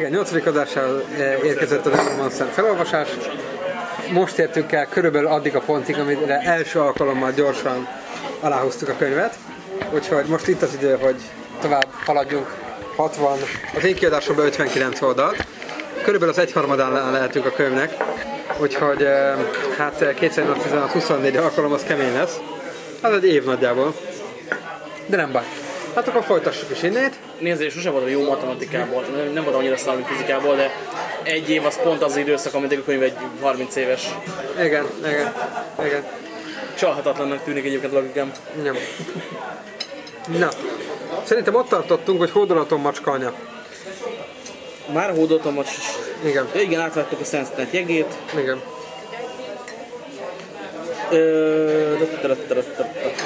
Igen, 8. adásához eh, érkezett az Romanszán felolvasás. Most értünk el körülbelül addig a pontig, amire első alkalommal gyorsan aláhúztuk a könyvet. Úgyhogy most itt az idő, hogy tovább haladjunk 60, az én kiadásomban 59 oldalt. Körülbelül az egyharmadán lehetünk a könyvnek, úgyhogy eh, hát 2016 24 alkalom az kemény lesz. Az egy év nagyjából. De nem baj. Hát akkor folytassuk is innét. Nézd, és sosem voltam jó matematikából, nem, nem voltam annyira szar, mint fizikából, de egy év az pont az időszak, amit a könyv egy 30 éves. Igen, igen, igen. Csalhatatlannak tűnik egyébként a logikám. Nem. Na, szerintem ott tartottunk, hogy hódolaton macska anya. Már hódoltam most. Igen, Ja, igen, átvettek a Sensenet jegét. igen.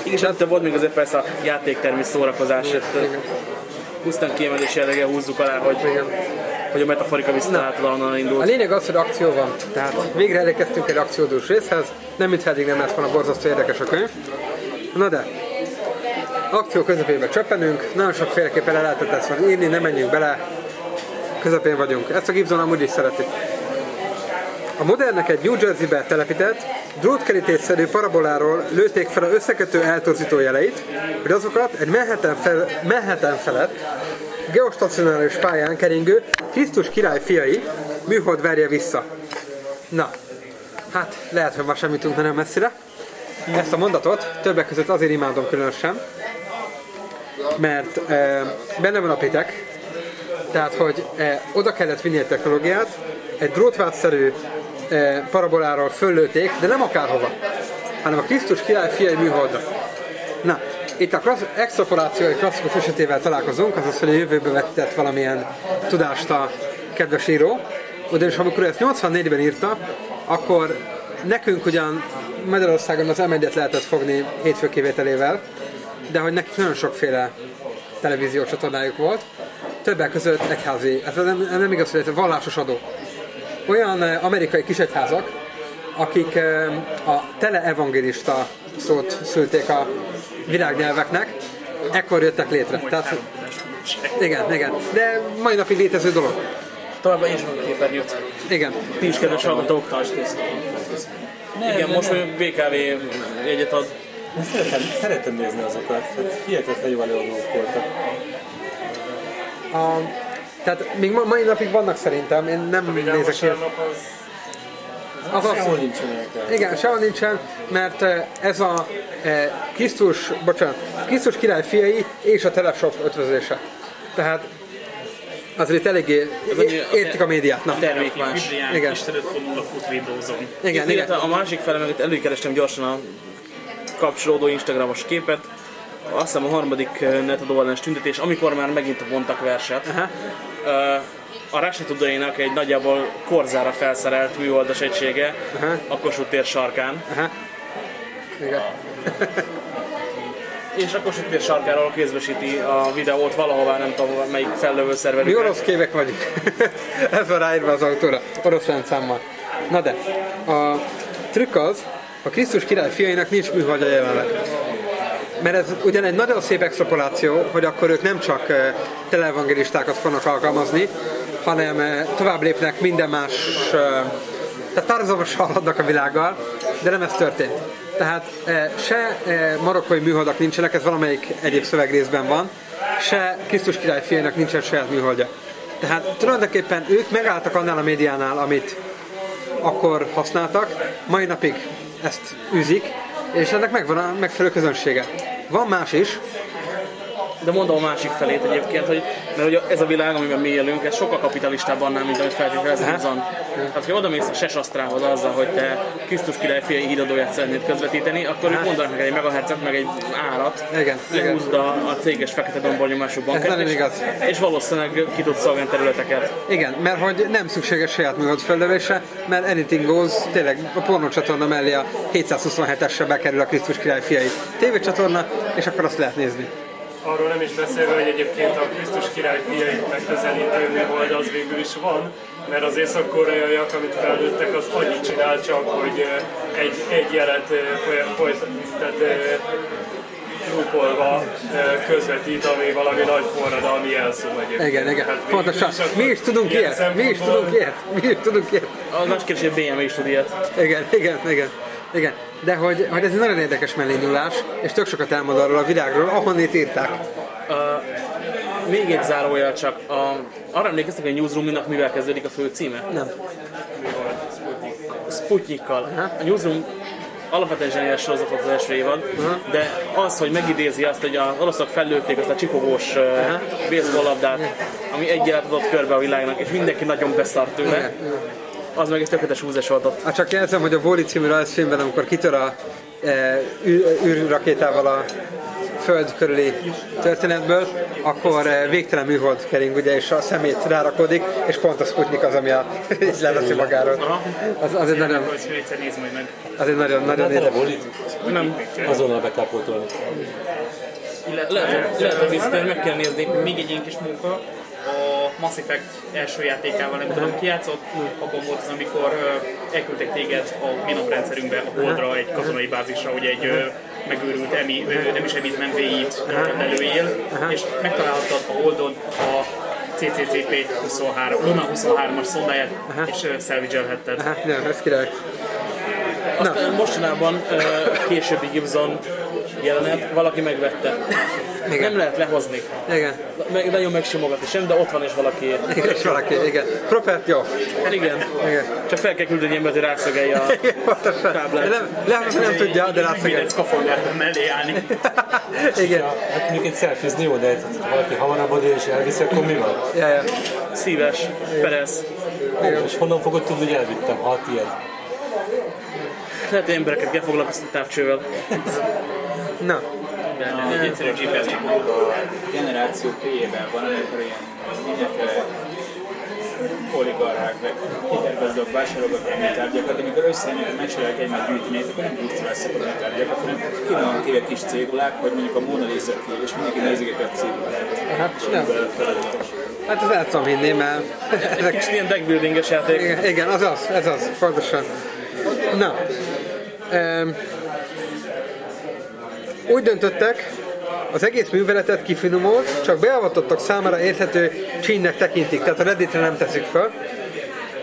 Igen, és hát volt még azért persze a játéktermi szórakozás. Pusztán kiemelés jelleggel húzzuk alá, hogy, hogy a metaforika visszaáltal onnan A indult. lényeg az, hogy akció van. Tehát végre elérkeztünk egy akciódús részhez, nem mintha eddig nem lett volna borzasztó érdekes a könyv. Na de, akció közepébe csöppenünk, nagyon sokféleképpen el lehetett ezt volna írni, nem menjünk bele, közepén vagyunk. Ezt a Gibson amúgy is szereti. A modernek egy New Jersey-be telepített, drótkerítésszerű paraboláról lőtték fel a összekötő eltorzító jeleit, hogy azokat egy Manhattan, fel, Manhattan felett geostacionáris pályán keringő Krisztus király fiai műhold verje vissza. Na, hát lehet, hogy ma sem jutunk nagyon messzire. Ezt a mondatot többek között azért imádom különösen, mert e, benne van a pitek, tehát, hogy e, oda kellett vinni egy technológiát, egy drótvátszerű paraboláról föllőtték, de nem akárhova, hanem a Krisztus király fiai műholdra. Na, itt a klassz, extrapoláció egy klasszikus esetével találkozunk, azaz, hogy a jövőbe vetített valamilyen tudást a kedves író. Ugyanis amikor ezt 84-ben írta, akkor nekünk ugyan Magyarországon az m lehetett fogni hétfő kivételével, de hogy nekik nagyon sokféle televíziós csatornájuk volt, többek között egyházi, ez nem, nem igaz, hogy ez vallásos adó. Olyan eh, amerikai kisegyházak, akik eh, a teleevangélista szót szülték a világnyelveknek, ekkor jöttek létre. Tehát, igen, igen. De mai napig létező dolog. Továbbá is vagyok képernyőt. Igen. Ti is kedves hallgatók. Igen, most hogy BKV jegyet ad. Szeretem, szeretem nézni azokat. Hát Hihetetlen jó előadók voltak. A, tehát még ma, mai napig vannak szerintem, én nem nézek ilyet. Az az, Sehol nincsenek igen, sehol nincsen, mert eh, ez a eh, Krisztus, bocsánat, Krisztus király fiai és a Teleshop ötvözése. Tehát azért itt eléggé értik a médiát. Na, Termék más. Igen. Igen. Istenőt.0 fut Windows-on. igen, igen. a másik fele, meg itt előkerestem gyorsan a kapcsolódó Instagramos képet. Azt hiszem a harmadik eh, netadóvalás tüntetés, amikor már megint vontak verset. Aha. A Rásetudainak egy nagyjából korzára felszerelt műholdas egysége Aha. a Kossuth tér sarkán. Aha. Igen. És a Kossuth tér sarkáról kézbesíti a videót valahová, nem tudom melyik fellövő Mi szerverükre. orosz képek vagyunk. Ez van ráírva az autóra, orosz rendszámmal. Na de, a trükk az, a Krisztus király fiainak nincs műholdja jelenleg. Mert ez ugyan egy nagyon szép extrapoláció, hogy akkor ők nem csak eh, teleevangelistákat fognak alkalmazni, hanem eh, tovább lépnek minden más, eh, tehát párhuzamosan haladnak a világgal, de nem ez történt. Tehát eh, se marokkói műholdak nincsenek, ez valamelyik egyéb szövegrészben van, se Krisztus király fiainak nincsen saját műholdja. Tehát tulajdonképpen ők megálltak annál a médiánál, amit akkor használtak, mai napig ezt űzik, és ennek megvan a megfelelő közönsége. Van más is, De mondom a másik felét egyébként, hogy mert ugye ez a világ, amiben mi élünk, ez sokkal kapitalistább annál, mint amit feltételezünk Aha. azon. Tehát, ha oda mész a Sesasztrához azzal, hogy te Krisztus király fiai híradóját szeretnéd közvetíteni, akkor ők mondanak meg egy megahertzet, meg egy árat, Igen, igen. lehúzod a, a céges fekete dombornyomású bankát, nem és, igaz. és valószínűleg ki tudsz szolgálni területeket. igen, mert hogy nem szükséges saját műhold fellövése, mert anything goes, tényleg a pornócsatorna mellé a 727-esre bekerül a Krisztus király fiai tévécsatorna, és akkor azt lehet nézni. Arról nem is beszélve, hogy egyébként a Krisztus király fiait megközelítő műhold az végül is van, mert az észak-koreaiak, amit felnőttek, az annyit csinál csak, hogy egy, egy jelet folyt, tehát ö, közvetít, ami valami nagy forradalmi jelszó egyébként. Igen, igen. Hát Pontosan. Mi is tudunk ilyen ilyet. Mi is tudunk ilyet. Mi is tudunk ilyet. A nagy kérdés, hogy BMW is tud ilyet. Igen, igen, igen. Igen, de hogy, hogy ez egy nagyon érdekes mellényúlás, és tök sokat elmond arról a világról, ahonnét írták. Még egy zárójel csak. A, arra emlékeztek, hogy a Newsroom-nak mivel kezdődik a fő címe? Nem. Sputnikkal. A Newsroom alapvetően zseniális sorozat volt az első évad, de az, hogy megidézi azt, hogy az oroszok fellőtték azt a csipogós uh, baseball labdát, ami egy élet adott körbe a világnak, és mindenki nagyon beszart tőle, az meg egy tökéletes húzás volt ott. Hát csak jelzem, hogy a Voli című rajzfilmben, amikor kitör a e, űr, űrrakétával a föld körüli történetből, akkor e, végtelen műhold kering, ugye, és a szemét rárakodik, és pont a Sputnik az, ami a, így leveszi magáról. Az, az egy nagyon, az egy nagyon, nagyon Hát érdekes. Nem, azonnal be kell pótolni. le, lehet, lehet, hogy meg kell nézni. még egy ilyen kis munka, a Mass Effect első játékával, nem tudom, ki játszott, abban volt az, amikor elküldtek téged a mi naprendszerünkbe, a Holdra, egy katonai bázisra, hogy egy megőrült emi, nem is emit, nem VI-t lelőjél, és megtalálhattad a Holdon a CCCP 23, Luna 23-as szondáját, és. Aha, nem, ez király. Aztán mostanában uh, későbbi Gibson jelenet, valaki megvette. Nem lehet lehozni. Igen. Meg, nagyon megsimogatni sem, de ott van és valaki. Igen, és valaki, igen. Property off. Igen. Igen. Csak fel kell küldeni embert, hogy rászögelje a Pontosan. táblát. Nem, lehet, hogy nem tudja, de Mindegy látszik. szkafanderben mellé állni. Igen. Hát mondjuk egy selfizni jó, de ha valaki hamarabb oda és elviszi, akkor mi van? Ja, ja. Szíves, Perez. És honnan fogod tudni, hogy elvittem, ha tiéd? Lehet, hogy embereket kell foglalkoztatni távcsővel. Na, Benne egy egyszerű GPS a generáció P-ben van, amikor ilyen mindenféle oligarchák, meg hipergazdagok vásárolgatnak a tárgyakat, de amikor összejönnek, hogy megcsinálják egymást gyűjtményt, akkor nem vele szakadni a tárgyakat, hanem ki van téve kis cégulák, hogy mondjuk a Mona Lisa ki, és mindenki nézegeti a cégulát. hát nem. Hát ez el tudom hinni, mert ezek Kicsit ilyen deckbuildinges játék. Igen, igen, az az, ez az, pontosan. Na, úgy döntöttek, az egész műveletet kifinomult, csak beavatottak számára érthető csínnek tekintik, tehát a Redditre nem teszik föl.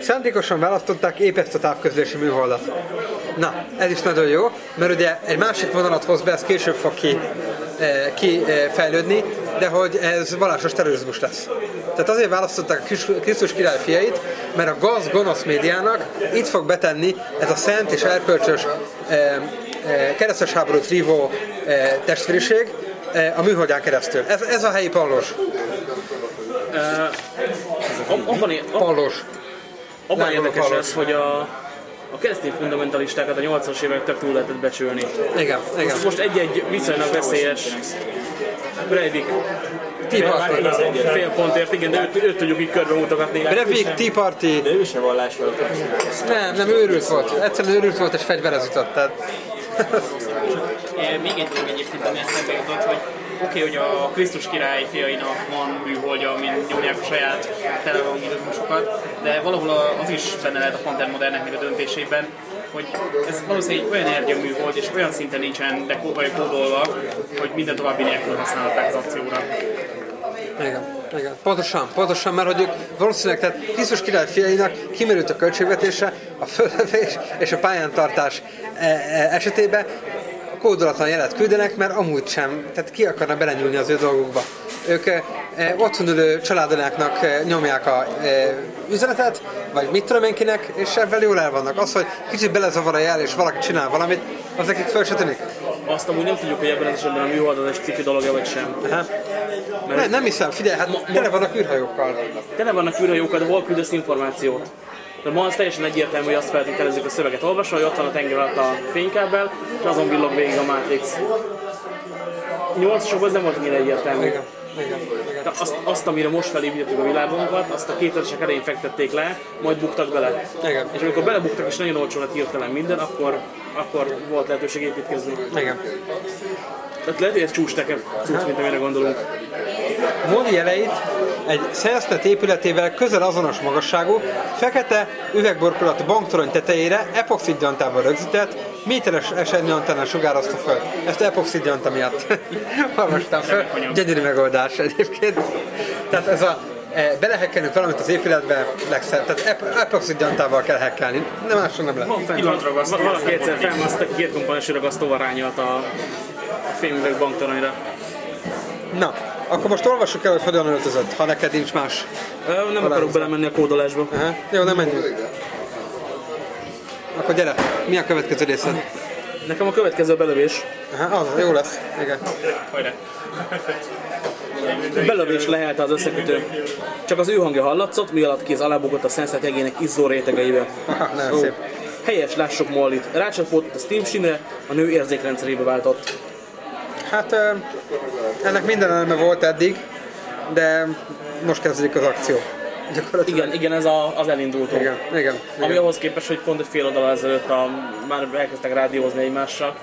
Szándékosan választották épp ezt a távközlési műholdat. Na, ez is nagyon jó, mert ugye egy másik vonalat hoz be, ez később fog ki, eh, ki eh, fejlődni, de hogy ez vallásos terrorizmus lesz. Tehát azért választották a Kris- Krisztus király fiait, mert a gaz gonosz médiának itt fog betenni ez a szent és erkölcsös eh, eh, keresztes háborút vívó eh, testvériség a műholdján keresztül. Ez, ez a helyi pallós. Abban, abban, Pallós. Abban Nem, érdekes ez, hogy a, a keresztény fundamentalistákat a 80-as évek tök túl lehetett becsülni. Igen, igen. Most, most egy-egy viszonylag veszélyes Breivik fél pontért, igen, de őt, őt tudjuk így körbe mutogatni. Breivik, Tea Party, De ő se vallás volt. Nem, nem őrült volt. Egyszerűen őrült volt és fegyverez jutott. Tehát... É, Még egy dolog egyébként, ami eszembe jutott, hogy oké, hogy a Krisztus király fiainak van műholdja, mint nyomják a saját televangelizmusokat, de valahol az is benne lehet a Panther moderneknek a döntésében, hogy ez valószínűleg egy olyan energiaműhold, és olyan szinten nincsen dekódolva, hogy minden további nélkül használhatták az akcióra. Igen, igen. Pontosan, pontosan, mert hogy valószínűleg, tehát Krisztus király fiainak kimerült a költségvetése, a fölövés és a pályántartás e, e, esetében kódolatlan jelet küldenek, mert amúgy sem, tehát ki akarna belenyúlni az ő dolgukba. Ők e, otthon ülő családonáknak e, nyomják a e, üzenetet, vagy mit tudom én kinek, és ebben jól el vannak. Az, hogy kicsit belezavar a jel, és valaki csinál valamit, az nekik föl se tűnik. Azt amúgy nem tudjuk, hogy ebben az esetben a műhold az egy cifi dologja vagy sem. Aha. Ne, nem hiszem, figyelj, hát tele vannak űrhajókkal. Tele vannak űrhajókkal, de hol küldesz információt? De ma az teljesen egyértelmű, hogy azt feltételezzük a szöveget olvasva, hogy ott van a tenger alatt a fénykábel, és azon villog végig a Matrix. 8 az nem volt ennyire egyértelmű. Igen, igen, igen. De azt, azt, amire most felépítettük a világunkat, azt a 2000-esek elején fektették le, majd buktak bele. Igen. És amikor belebuktak és nagyon olcsó lett hirtelen minden, akkor, akkor volt lehetőség építkezni. Igen. Tehát lehet, hogy ez csúcstekebb cucc, mint amire gondolunk. Moli jeleit egy Szelsznet épületével közel azonos magasságú, fekete üvegborkolatú banktorony tetejére epoxid gyantával rögzített, méteres esernyő antennán sugározta föl. Ezt epoxid gyanta miatt olvastam föl. Gyönyörű megoldás egyébként. Tehát ez a e, belehekkelünk valamit az épületbe, legszebb. Tehát ep- epoxid gyantával kell hekkelni. Nem máson nem lehet. Valaki egyszer felmasztott egy két komponensű ragasztóval rányolt a, a fémüveg banktoronyra. Na, akkor most olvassuk el, hogy hogyan öltözött, ha neked nincs más. Ö, Nem akarok belemenni a kódolásba. Aha. Jó, nem menjünk. Akkor gyere, mi a következő részed? Nekem a következő a belövés. Aha, az, jó lesz. Igen. Hajrá. Belövés lehelte az összekötő. Csak az ő hangja hallatszott, mi alatt kéz alábukott a szenszet jegének izzó rétegeibe. Aha, nagyon szép. Helyes, lássuk Mollit. Rácsapott a Steam simre, a nő érzékrendszerébe váltott. Hát ennek minden eleme volt eddig, de most kezdődik az akció. Igen, igen, ez a, az elindultó. Igen, igen. Ami igen. ahhoz képest, hogy pont egy fél oldal ezelőtt a, már elkezdtek rádiózni egymással,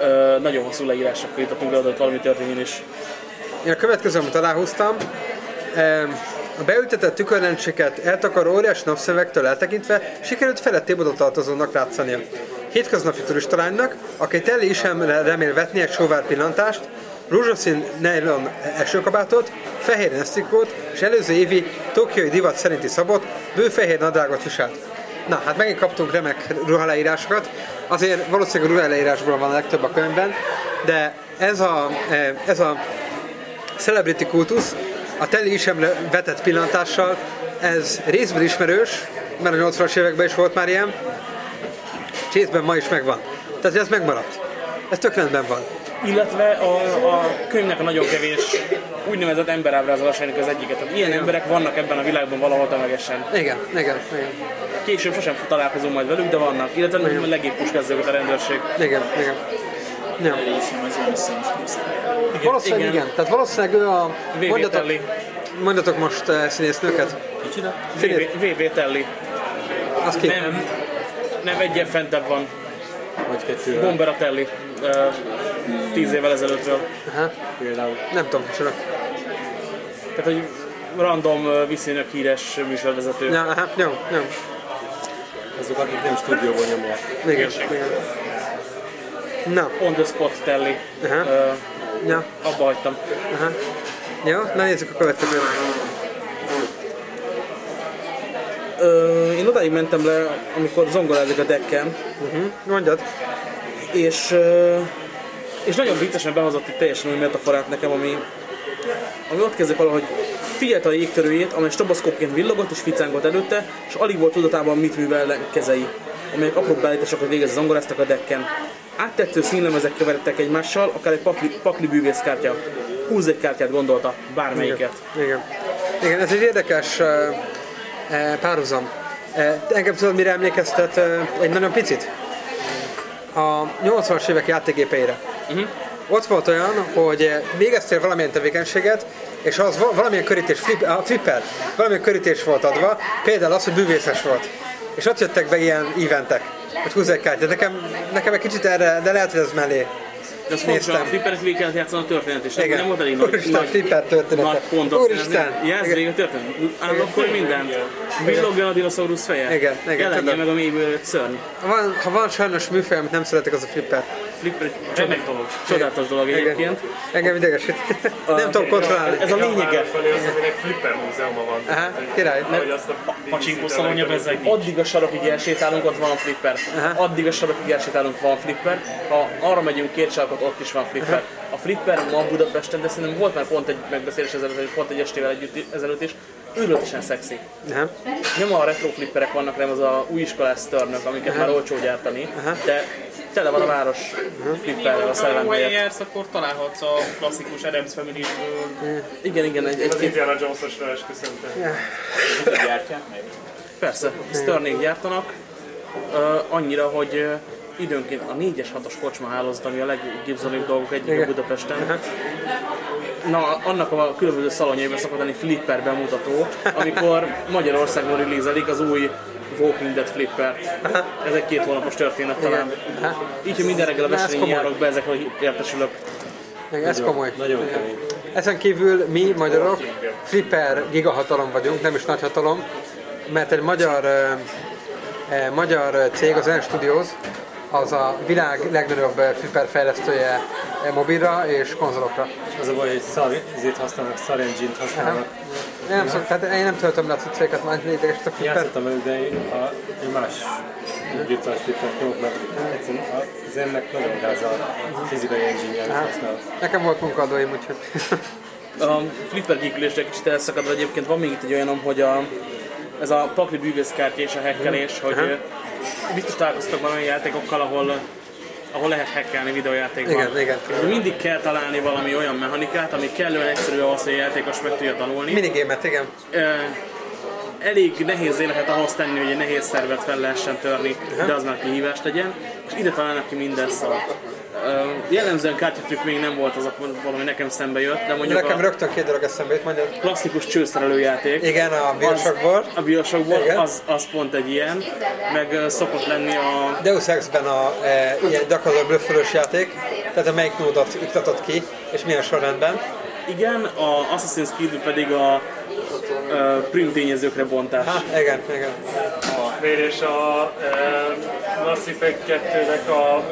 ö, nagyon hosszú leírásokkal be oda, hogy valami történjen is. Én a következő, amit aláhúztam, a beültetett tükörlencséket eltakaró óriás napszövektől eltekintve sikerült felettébb oda tartozónak látszania. Hétköznapi turistalánynak, aki teli is remél vetni egy sóvár pillantást, rózsaszín nylon esőkabátot, fehér nesztikót és előző évi tokiói divat szerinti szabot, bő fehér nadrágot viselt. Na, hát megint kaptunk remek ruhaleírásokat, azért valószínűleg a ruhaleírásból van a legtöbb a könyvben, de ez a, eh, ez a celebrity kultusz a teli isemre vetett pillantással, ez részben ismerős, mert a 80-as években is volt már ilyen, és részben ma is megvan. Tehát ez megmaradt. Ez tök rendben van. Illetve a, a könyvnek a nagyon kevés úgynevezett emberábrázolásainak az egyiket. Tehát ilyen emberek vannak ebben a világban valahol tömegesen. Igen, igen, igen. Később sosem találkozunk majd velük, de vannak. Illetve a legébb puskezzőket a rendőrség. Igen, igen. Ja. Sem az olyan színes Valószínűleg igen. igen. Tehát valószínűleg ő a... VV Mondjatok, Telly. mondjatok most uh, színésznőket. Színét. VV, Telly. Az ki? Nem, nem egyen fentebb van. Vagy kettő. Bombera Telly. Ö, Tíz évvel ezelőttről. Aha. Például. Nem tudom, micsoda. Tehát, hogy random viszonylag híres műsorvezető. Ja, aha, jó, jó. Azok, akik nem stúdióban nyomják. Igen, igen. Na, On the spot Telly. Aha. Ö, ja, abba hagytam. aha. Jó, na nézzük a következőt. Ö, én odáig mentem le, amikor zongorázik a decken, Uh-huh. Mondjad. és, ö, és nagyon viccesen behozott egy teljesen új metaforát nekem, ami, ami ott kezdek valahogy figyelte a jégtörőjét, amely stroboszkópként villogott és ficángot előtte, és alig volt tudatában, mit művel kezei, amelyek apró beállításokat végez zongoráztak a decken. Áttető színlemezek keveredtek egymással, akár egy pakli, pakli bűvészkártya. Húz egy kártyát gondolta, bármelyiket. Igen. Igen, ez egy érdekes uh, párhuzam. Uh, engem tudod, mire emlékeztet uh, egy nagyon picit? A 80-as évek játékgépeire. Uh-huh. Ott volt olyan, hogy végeztél valamilyen tevékenységet, és az va- valamilyen körítés, flip, a flipper, valamilyen körítés volt adva, például az, hogy bűvészes volt. És ott jöttek be ilyen eventek, hogy húzz egy kártyát. Nekem, nekem egy kicsit erre, de lehet, hogy ez mellé. De az fontos, a Néztem. flipperek végig kellett játszani a történet is. Igen. Nem volt elég nagy, Úristen, nagy, flipper története. nagy pontot Úristen. szerezni. Jelz Igen. végig a történet. Állokkolj mindent. Villogjon a dinoszaurusz feje. Igen, igen, Jelenjen meg a mélyből egy szörny. Ha van, ha van sajnos műfaj, amit nem szeretek, az a flipper. Flipper egy remek dolog. Csodálatos dolog Igen. egyébként. Engem idegesít. nem tudom kontrollálni. Ez a lényege. Az, aminek flipper múzeuma van. Aha, király. Azt a Pacsinkó szalonja. Addig a sarokig elsétálunk, ott van flipper. Aha. Addig a sarokig elsétálunk, van flipper. Ha arra megyünk két sarkot, ott is van flipper. A flipper ma Budapesten, de szerintem volt már pont egy megbeszélés ezelőtt, pont egy estével együtt ezelőtt is, őrületesen szexi. Aha. Nem a retro flipperek vannak, hanem az a új iskolás störnök, amiket már olcsó gyártani, Aha. de tele van a város flipperrel a Ha szellem helyett. jársz, akkor találhatsz a klasszikus Adams family Igen, igen, egy, Az egy, Indiana Jones-osra esküszöntem. gyártják meg. persze, Sternék gyártanak, uh, annyira, hogy uh, időnként a 4-es 6-os kocsma hálózat, ami a leggibzonibb dolgok egyik a. Budapesten. Na, annak a különböző szalonjaiban szokott lenni flipper bemutató, amikor Magyarországon releaselik az új Walking Dead Flipper. Ez egy két hónapos történet talán. Így, hogy minden reggel a komoly. járok be, ezekről értesülök. Igen, Ez komoly. Nagyon kemény. Ezen kívül mi magyarok flipper gigahatalom vagyunk, nem is nagy hatalom, mert egy magyar, eh, eh, magyar cég, az N Studios, az a világ legnagyobb eh, flipper fejlesztője eh, mobilra és konzolokra. Az a baj, hogy szar, ezért használnak, szar engine-t használnak. Én nem, szok, tehát én nem töltöm le a cuccékat, már lényeges a flipper. Játszottam velük, de én, a, én más virtuális flippert nyomok, mert egyszerűen az ennek nagyon gáz a fizikai engine-jel Aha. használ. Nekem volt munkadóim, úgyhogy A flipper gyűlölésre kicsit elszakadva egyébként van még itt egy olyanom, hogy a, ez a pakli bűvészkártya és a hekkelés, hogy ö, biztos találkoztak olyan játékokkal, ahol ahol lehet hackelni videójátékban. Igen, igen. De mindig kell találni valami olyan mechanikát, ami kellően egyszerű ahhoz, hogy a játékos meg tudja tanulni. minigémet, igen. Elég nehéz lehet ahhoz tenni, hogy egy nehéz szervet fel lehessen törni, de az már kihívás legyen, és ide találnak ki minden szart. Jellemzően kártyatrükk még nem volt az, a valami nekem szembe jött, de mondjuk Nekem a rögtön két dolog eszembe jut, mondjad. klasszikus csőszerelő játék, Igen, a Bioshockból. a Bioshockból, az, az pont egy ilyen, meg szokott lenni a Deus Ex-ben a e, ilyen gyakorlatilag blöffölős játék, tehát a melyik nódot iktatott ki, és milyen sorrendben. igen, a Assassin's Creed pedig a ö, prim tényezőkre bontás. Ha, igen, igen. Miért és a e, Mass Effect 2-nek a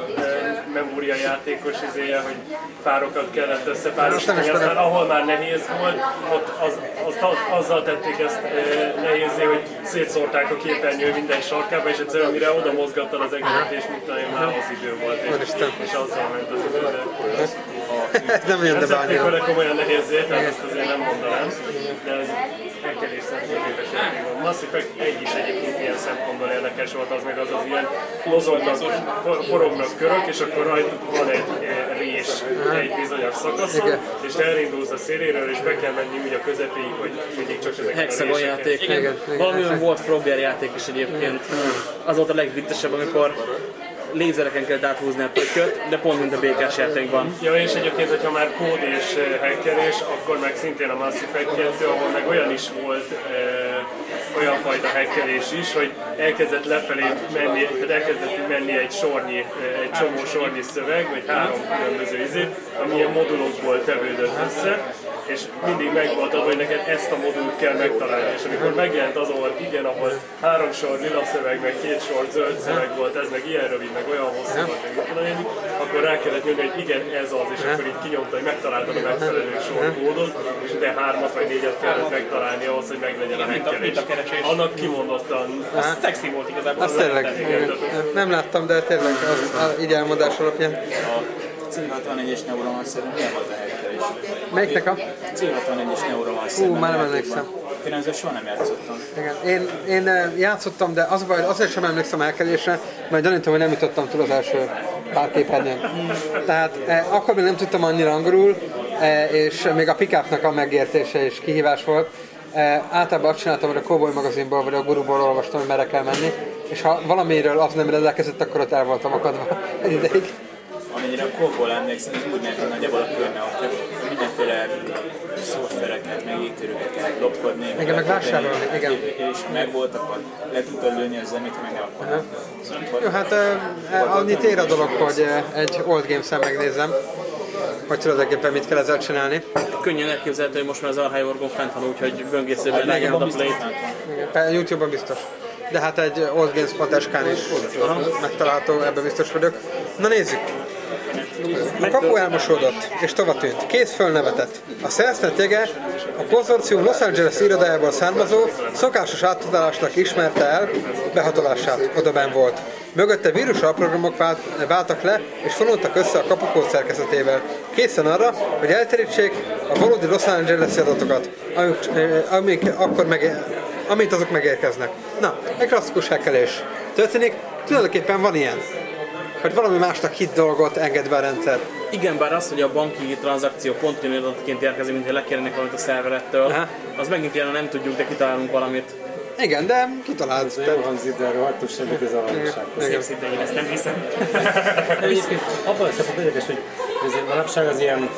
memória játékos izéje, hogy párokat kellett összepárosítani, nem aztán ahol már nehéz volt, ott az, az, azzal tették ezt e, nehézé, hogy szétszórták a képernyő minden sarkába, és egyszerűen mire oda mozgattad az egeret, és mit tudom én, már az idő volt, és, és azzal ment az idő. De Ez nem nem tették debánya. vele komolyan nehézé, tehát ezt azért nem mondanám, de ez megkerés szempontból játék van. Mass Effect 1 is egyébként ilyen szempontból érdekes volt, az meg az az ilyen mozognak, for- forognak körök, és akkor rajtuk van egy eh, rés egy bizonyos szakaszon, és elindulsz a széléről, és be kell menni úgy a közepéig, hogy mindig csak ezeket a Hexagon játék. Igen, igen. Valami olyan volt Frogger játék is egyébként. Az volt a legvittesebb, amikor lézereken kellett áthúzni a pöttyöt, de pont mint a békás játékban. Ja, és egyébként, hogyha már kód és eh, hackerés, akkor meg szintén a Mass Effect 2, ahol meg olyan is volt, eh, olyan fajta hackerés is, hogy elkezdett lefelé menni, elkezdett menni egy sornyi, eh, egy csomó sornyi szöveg, vagy három különböző izé, ami ilyen modulokból tevődött össze, és mindig megvolt hogy neked ezt a modult kell megtalálni, és amikor megjelent az, ahol igen, ahol három sor lila szöveg, meg két sor zöld szöveg volt, ez meg ilyen rövid, meg olyan hosszú volt, meg tudom akkor rá kellett nyomni, hogy igen, ez az, és akkor így kinyomta, hogy megtaláltad a megfelelő sorkódot, és de hármat vagy négyet kellett megtalálni ahhoz, hogy meglegyen a keresés. Annak kimondottan Az szexi volt igazából. Az tényleg, nem láttam, de tényleg az, az így elmondás alapján. A C64-es Neuromancer milyen volt a hekkelés? Melyiknek a? C64-es Neuromancer. Hú, már nem emlékszem. Én ezzel soha nem játszottam. Igen. Én, én eh, játszottam, de az a baj, azért sem emlékszem elkelésre, mert gyanítom, hogy nem jutottam túl az első pár képernyőn. Tehát eh, akkor még nem tudtam annyira angolul, eh, és még a pikápnak a megértése is kihívás volt. Eh, általában azt csináltam, hogy a Cowboy magazinból vagy a guruból olvastam, hogy merre kell menni, és ha valamiről az nem rendelkezett, akkor ott el voltam akadva egy ideig. Amennyire a kóból emlékszem, ez úgy ment, hogy nagyjából a körne, hogy mindenféle szoftvereket, meg égtörőket kellett lopkodni. Igen, meg vásárolni, igen. És ha megvolt, akkor le tudtad lőni az zenét, meg nem akkor. Szóval, Jó, hát eh, annyit ér a dolog, hogy egy Old Games-en megnézem, hogy tulajdonképpen mit kell ezzel csinálni. Könnyen elképzelhető, hogy most már az Arhely Orgon fent van, úgyhogy böngészőben lenyomod a play-t. Igen, YouTube-on biztos. De hát egy oldgames.sk-n is megtalálható, ebben biztos vagyok. Na nézzük! A kapu elmosódott, és tovatűnt. Kész fölnevetett. A Szersznet jege a konzorcium Los Angeles irodájából származó, szokásos átadásnak ismerte el behatolását, odaben volt. Mögötte vírus alprogramok vált, váltak le, és vonultak össze a kapukód szerkezetével. Készen arra, hogy elterítsék a valódi Los Angeles adatokat, amik, eh, amik akkor meg, amint azok megérkeznek. Na, egy klasszikus hekkelés. Történik, tulajdonképpen van ilyen hogy valami másnak hit dolgot enged be a rendszer. Igen, bár az, hogy a banki tranzakció pont olyan adatként érkezik, mint hogy lekérnek valamit a szerverettől, Aha. az megint ilyen nem tudjuk, de kitalálunk valamit. Igen, de kitalált. Ez jó hangzik, de rohadtul semmi köze a valósághoz. Szinte én ezt nem hiszem. Egyébként abban a szempontból érdekes, hogy ez manapság az ilyen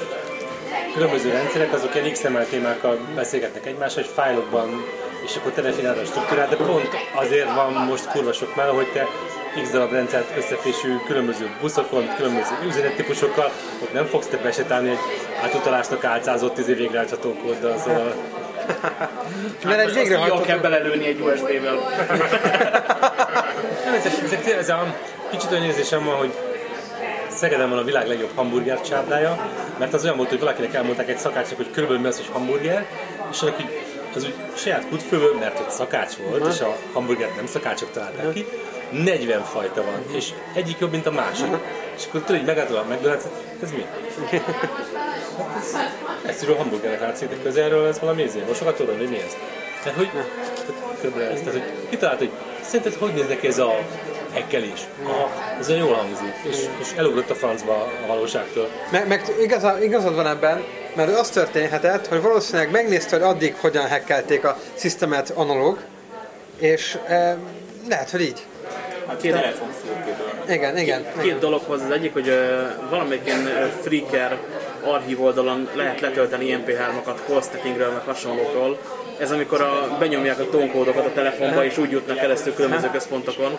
különböző rendszerek, azok ilyen XML témákkal beszélgetnek egymás, hogy fájlokban, és akkor te definálod a struktúrát, de pont azért van most kurva sok mellé, hogy te X darab rendszert összefésül különböző buszokon, különböző üzenettípusokkal, ott nem fogsz te besetálni egy átutalásnak álcázott izé végrehajtható kóddal, szóval Mert egy Jól kell belelőni egy USB-vel. Nem, ezek, ezek, ez a kicsit olyan érzésem van, hogy Szegeden van a világ legjobb hamburger csábdája, mert az olyan volt, hogy valakinek elmondták egy szakácsnak, hogy körülbelül mi az, hogy hamburger, és annak így, az úgy saját kutfőből, mert ott szakács volt, és a hamburgert nem szakácsok találták ki, 40 fajta van, és egyik jobb, mint a másik. És akkor tudod, hogy megálltad a McDonald's, ez mi? Hát ez egyszerű hamburgerek látszik, de közelről ez valami ezért. Most sokat tudom, hogy mi ez. Tehát, hogy tehát körülbelül ez, tehát, hogy kitalált, hogy szerinted hogy néz neki ez a hekkelés? Aha, ez olyan jól hangzik, és, és elugrott a francba a valóságtól. Meg, meg igazad, igazad van ebben, mert az történhetett, hogy valószínűleg megnézte, hogy addig hogyan hackelték a szisztemet analóg, és e, lehet, hogy így. Hát két telefonfülkéből. Igen, igen. Két igen. dologhoz az egyik, hogy uh, valamelyik ilyen uh, Freaker archív oldalon lehet letölteni MP3-akat call-stackingről, meg hasonlókról. Ez amikor a, benyomják a tónkódokat a telefonba, és úgy jutnak keresztül különböző központokon.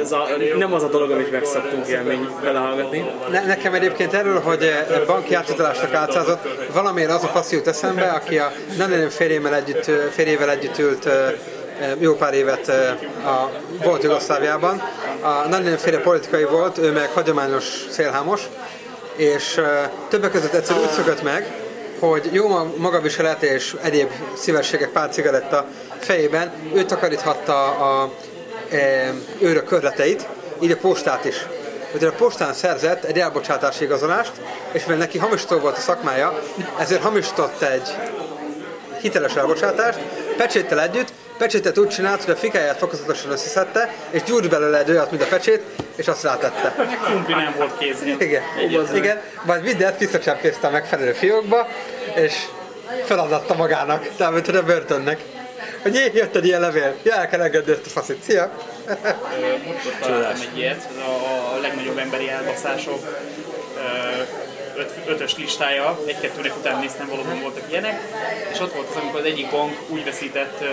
Ez a, nem az a dolog, amit megszoktunk élmény belehallgatni. Ne, nekem egyébként erről, hogy banki átutalásnak álcázott, valamiért az a fasz jut eszembe, aki a nagyon férjével együtt, férjével együtt ült jó pár évet ö, a volt Jugoszláviában. A férje politikai volt, ő meg hagyományos szélhámos, és ö, többek között egyszer úgy szökött meg, hogy jó ma- magaviselet és egyéb szívességek, pár cigaretta fejében, ő takaríthatta a e, őrök körleteit, így a postát is. Ugye a postán szerzett egy elbocsátási igazolást, és mivel neki hamisító volt a szakmája, ezért hamisított egy hiteles elbocsátást, pecséttel együtt, pecsétet úgy csinált, hogy a fikáját fokozatosan összeszedte, és gyújt belőle egy olyat, mint a pecsét, és azt rátette. Krumpli nem volt kéznél. Igen, igen, majd mindent visszacsempészte a megfelelő fiókba, és feladatta magának, tehát a börtönnek. Hogy jé, jött egy ilyen levél, ja, el kell engedni ezt a faszit, szia! Most találtam egy ilyet, ez a, a legnagyobb emberi elbaszások öt, ötös listája, egy-kettőnek után néztem, valóban voltak ilyenek, és ott volt az, amikor az egyik bank úgy veszített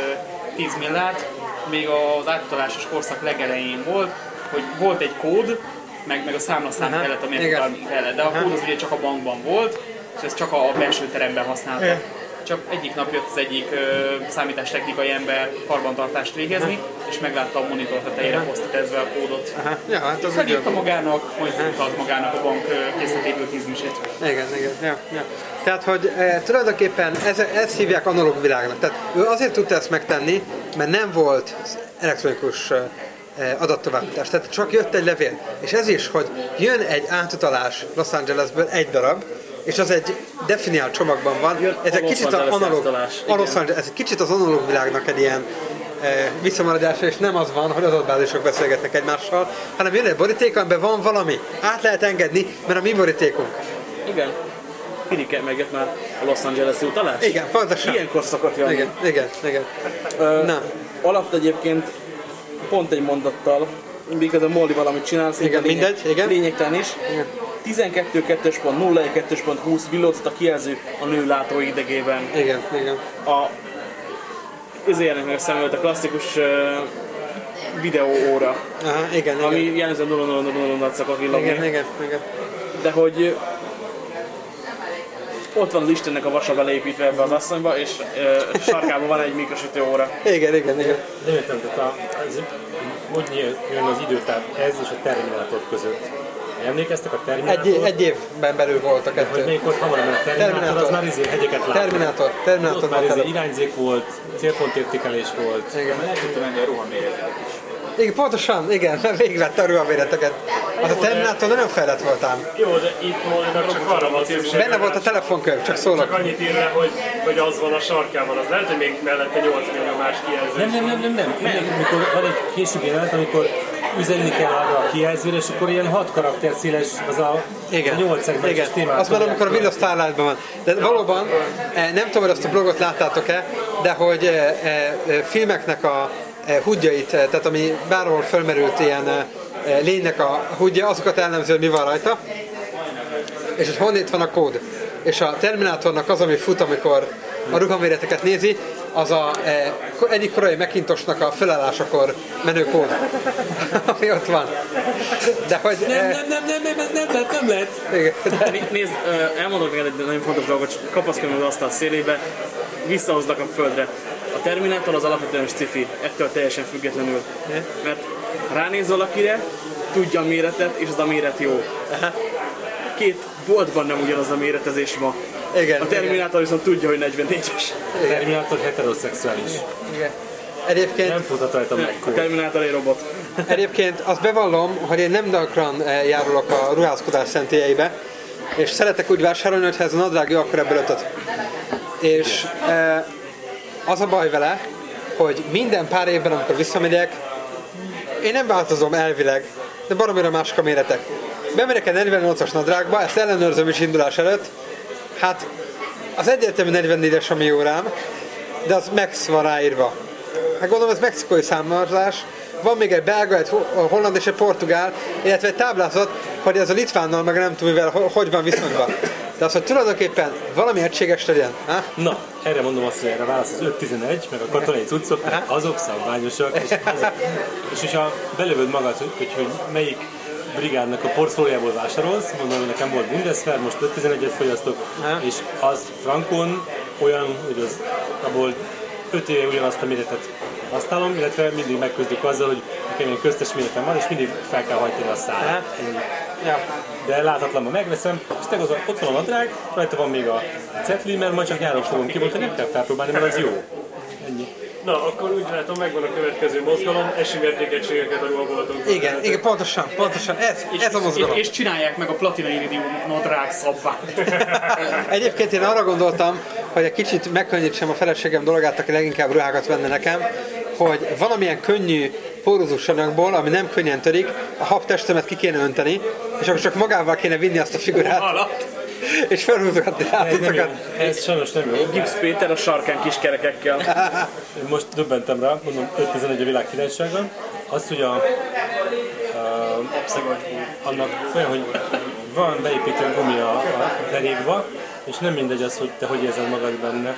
10 millát, még az átutalásos korszak legelején volt, hogy volt egy kód, meg, meg a számlaszám Aha, kellett, ami igen. utalni kellett, de a kód az ugye csak a bankban volt, és ezt csak a belső teremben használta. Igen. Csak egyik nap jött az egyik ö, számítástechnikai ember karbantartást végezni, és meglátta a monitor tetejére posztitezve a kódot. Aha, ja, hát az Felírta magának, majd utalt magának a bank készletéből tízmisét. Igen, igen. Ja, ja. Tehát, hogy e, tulajdonképpen ez, ezt hívják analóg világnak. Tehát ő azért tudta ezt megtenni, mert nem volt elektronikus adattovábbítás. Tehát csak jött egy levél. És ez is, hogy jön egy átutalás Los Angelesből egy darab, és az egy definiált csomagban van. Ez egy kicsit az analóg, igen. Ez egy kicsit az analóg világnak egy ilyen e, visszamaradása, és nem az van, hogy adatbázisok beszélgetnek egymással, hanem jön egy boríték, amiben van valami. Át lehet engedni, mert a mi borítékunk. Igen. Pirike megjött már a Los Angeles-i utalás. Igen, pontosan. Ilyenkor szokott jönni. Igen, igen, igen. Ö, Na. Alatt egyébként pont egy mondattal, miközben Molly valamit csinál, szinte Igen, mindegy, igen. lényegtelen is. 12.2.01.2.20 villogott a kijelző a nő látói idegében. Igen, igen. A ezért meg a szem előtt a klasszikus uh, videóóra, Aha, igen, igen. ami jellemzően 0 0 0 0 0 szokott villogni. igen, igen, igen. de hogy ott van az Istennek a vasa beleépítve ebbe az asszonyba, és ö, sarkában van egy mikrosütő óra. Igen, igen, igen. Nem értem, tehát a, az, hogy jön az időtáv ez és a Terminátor között. Emlékeztek a Terminátor? Egy, egy évben belül volt a Hogy kettő. még ott hamarabb, mert a Terminátor, Terminátor. az már izé hegyeket látott. Terminátor, Terminátor Ott már volt izé irányzék volt, célpontértékelés volt. Igen. Lehet tudta menni a ruhaméretet is. igen, pontosan, igen, mert végigvette a ruhaméreteket. Az a Terminátor nagyon fejlett volt ám. Jó, de itt Mollynak csak arra van szükség. Benne volt a telefonkönyv, csak Csak szólok. annyit ír le, hogy, hogy az van a sarkában, az lehet, hogy még mellette 8 millió más kijelző. Nem, nem, nem, nem, nem. nem. Amikor van egy későbbi jelenet, amikor üzenni kell arra a kijelzőre, és akkor ilyen hat karakter széles az a, Igen, a nyolc szegmenses igen. témát. Az már amikor a Starlightban van. De valóban, eh, nem tudom, hogy azt a blogot láttátok-e, de hogy eh, eh, filmeknek a hudjait, eh, tehát ami bárhol fölmerült ilyen lénynek a hudja, azokat hogy mi van rajta. És hogy honnét van a kód. És a Terminátornak az, ami fut, amikor a ruhaméreteket nézi, az a eh, ko- egyik korai Macintosnak a felállásakor menő kód, ami ott van. De hogy... Nem, eh, nem, nem, nem, nem, ez nem lehet, nem lehet. igen. Né- Nézd, ö, elmondok neked egy nagyon fontos dolgot, kapaszkodj az asztal szélébe, visszahoznak a földre. A Terminátor az alapvetően sci-fi, ettől teljesen függetlenül. Mert ránéz valakire, tudja a méretet, és az a méret jó. Két boltban nem ugyanaz a méretezés ma. Igen, A Terminátor viszont tudja, hogy 44-es. A Terminátor heteroszexuális. Igen. Egyébként, Nem futhat rajta meg A Terminátor egy robot. egyébként azt bevallom, hogy én nem gyakran eh, járulok a ruházkodás szentélyeibe, és szeretek úgy vásárolni, hogy ha ez a nadrág jó, akkor ebből ötöt. És eh, az a baj vele, hogy minden pár évben, amikor visszamegyek, én nem változom elvileg, de baromira mások a méretek. Bemegyek egy 48-as nadrágba, ezt ellenőrzöm is indulás előtt, hát az egyértelmű 44-es a mi órám, de az Max van ráírva. Hát gondolom ez mexikói számlázás, van még egy belga, egy ho- holland és egy portugál, illetve egy táblázat, hogy ez a litvánnal meg nem tudom mivel, ho- hogy van viszonyban. De az, hogy tulajdonképpen valami egységes legyen. Ha? Na, erre mondom azt, hogy erre válasz az 5-11, meg a katonai cuccok, azok szabványosak, és, azok, és hogyha belövöd magad, hogy, hogy melyik brigádnak a portfóliából vásárolsz, mondom, hogy nekem volt Bundeswehr, most 5-11-et fogyasztok, Aha. és az frankon olyan, hogy az abból 5 éve ugyanazt a méretet használom, illetve mindig megközdük azzal, hogy nekem ilyen köztes méretem van, és mindig fel kell hajtani a szállát. Ja. De láthatlanban megveszem, és te ott van a nadrág, rajta van még a cetli, mert majd csak nyáron fogom kibontani, nem kell felpróbálni, mert az jó. Na, akkor úgy látom, megvan a következő mozgalom, esimértékegységeket a ruhaboltokban. Igen, igen, pontosan, pontosan, ez, ez a mozgalom. És, és csinálják meg a platina iridium nadrág szabványt. Egyébként én arra gondoltam, hogy egy kicsit megkönnyítsem a feleségem dolgát, aki leginkább ruhákat venne nekem, hogy valamilyen könnyű pórózus anyagból, ami nem könnyen törik, a habtestemet ki kéne önteni, és akkor csak magával kéne vinni azt a figurát, Alatt. És felhúzogatni rá Ez nem jó. Ez sajnos nem jó. Gipsz Péter a sarkán kis kerekekkel. Én most döbbentem rá, mondom 5-11 a világ királysága. Az, hogy a, a annak olyan, hogy van beépítő gumi a, a derékba, és nem mindegy az, hogy te hogy érzed magad benne.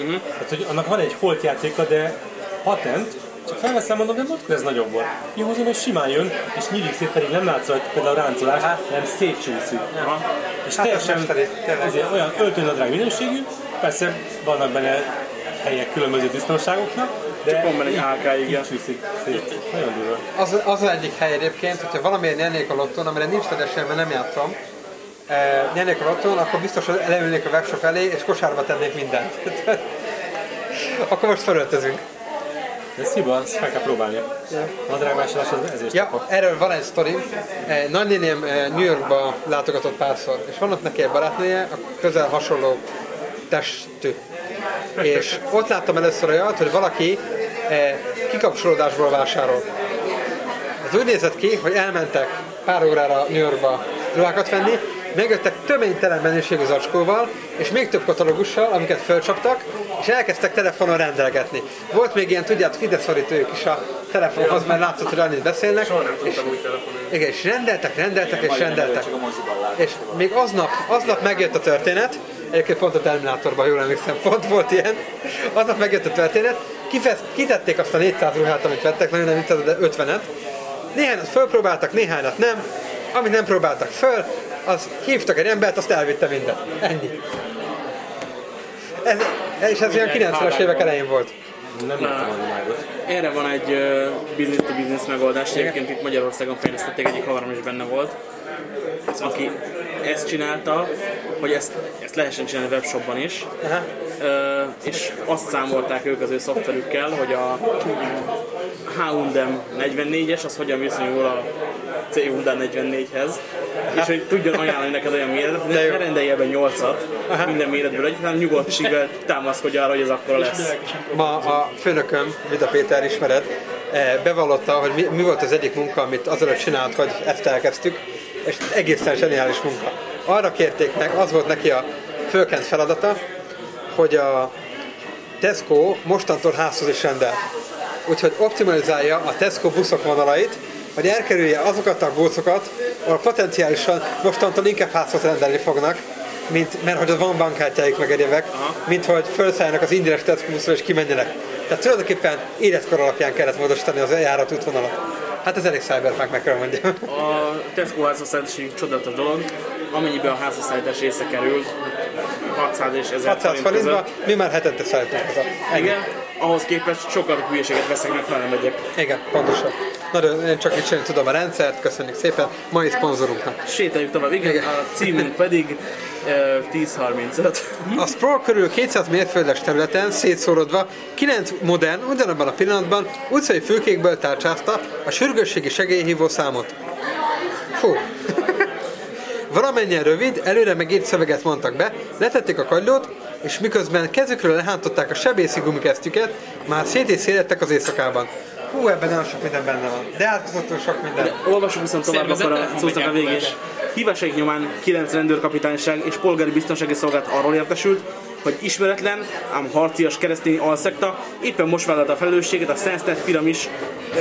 Uh-huh. Hát, hogy annak van egy holtjátéka, de patent, csak felveszem, mondom, de múltkor ez nagyobb volt. Kihúzom, és simán jön, és nyílik szét, pedig nem látsz rajta például a ráncolás, nem szétcsúszik. És Hát, teljesen ezért olyan öltőnadrág minőségű, persze vannak benne helyek különböző biztonságoknak, de Csak van benne egy AK, igen. csúszik szét. Nagyon durva. Az, az az egyik hely egyébként, hogyha valamiért nyernék a lottón, amire nincs fedesem, mert nem játszom, eh, nyernék a lottón, akkor biztos, hogy leülnék a webshop elé, és kosárba tennék mindent. akkor most felöltözünk. Ez hiba, ezt fel kell próbálni. Nadrágvásárlás az ezért Ja, ja. erről van egy sztori. Eh, Nagynéném eh, New Yorkba látogatott párszor, és van ott neki egy barátnője, a közel hasonló testű. És ott láttam először olyat, hogy valaki eh, kikapcsolódásból vásárol. Ez úgy nézett ki, hogy elmentek pár órára New Yorkba ruhákat venni, megjöttek töménytelen mennyiségű zacskóval, és még több katalógussal, amiket fölcsaptak, és elkezdtek telefonon rendelgetni. Volt még ilyen, tudjátok, ide szorít ők is a telefonhoz, mert látszott, hogy annyit beszélnek. Soha nem és, úgy igen, és rendeltek, rendeltek és rendeltek. És még aznap, aznap megjött a történet, egyébként pont a Terminátorban, jól emlékszem, pont volt ilyen, aznap megjött a történet, kifest, kitették azt a 400 ruhát, amit vettek, nagyon nem 400, de 50-et, néhányat fölpróbáltak, néhányat nem, amit nem próbáltak föl, az hívtak egy embert, azt elvitte mindent. Ennyi. Ez, és ez olyan 90-es évek elején volt. Nem értem a világot. Erre van egy uh, business-to-business megoldás, egyébként itt Magyarországon fejlesztették, egyik haverom is benne volt, aki ezt csinálta, hogy ezt, ezt lehessen csinálni webshopban is, Aha. És azt számolták ők az ő szoftverükkel, hogy a H-Undem 44-es, az hogyan viszonyul a C-Undem 44-hez, és hogy tudjon ajánlani neked olyan méretet, jó. ne rendelje be 8-at minden méretből egyet, hanem nyugodtséggel támaszkodj arra, hogy ez akkora lesz. Ma a főnököm, Vida Péter ismered, eh, bevallotta, hogy mi, mi volt az egyik munka, amit azelőtt csinált, hogy ezt elkezdtük, és egészen zseniális munka. Arra kérték meg, az volt neki a fölkent feladata, hogy a Tesco mostantól házhoz is rendel. Úgyhogy optimalizálja a Tesco buszok vonalait, hogy elkerülje azokat a buszokat, ahol potenciálisan mostantól inkább házhoz rendelni fognak, mint, mert hogy van bankkártyájuk meg egyébek, mint hogy felszálljanak az ingyenes Tesco buszra és kimenjenek. Tehát tulajdonképpen életkor alapján kellett módosítani az eljárat útvonalat. Hát ez elég cyberpunk, meg kell mondjam. A Tesco házasszállítás egy csodálatos dolog, amennyiben a házasszállítás része kerül, 600 és 1000 600 forint forintba, mi már hetente szállítunk haza. Igen, ahhoz képest sokkal több hülyeséget veszek, mert fel nem megyek. Igen, pontosan. Na de én csak így tudom a rendszert, köszönjük szépen, mai szponzorunknak. Sétáljuk tovább, igen, Igen. a címünk pedig eh, 1035. A Sprawl körül 200 mérföldes területen szétszórodva 9 modern, ugyanabban a pillanatban utcai fülkékből tárcsázta a sürgősségi segélyhívó számot. Fú. Valamennyien rövid, előre megírt szöveget mondtak be, letették a kagylót, és miközben kezükről lehántották a sebészi gumikesztyüket, már szét és szélettek az éjszakában. Hú, ebben nagyon sok minden benne van. De átkozottul sok minden. De olvasok viszont tovább akkor a cuccnak a végén. Hívásaik nyomán 9 rendőrkapitányság és polgári biztonsági szolgálat arról értesült, hogy ismeretlen, ám harcias keresztény alszekta éppen most vállalta a felelősséget a Szensztet piramis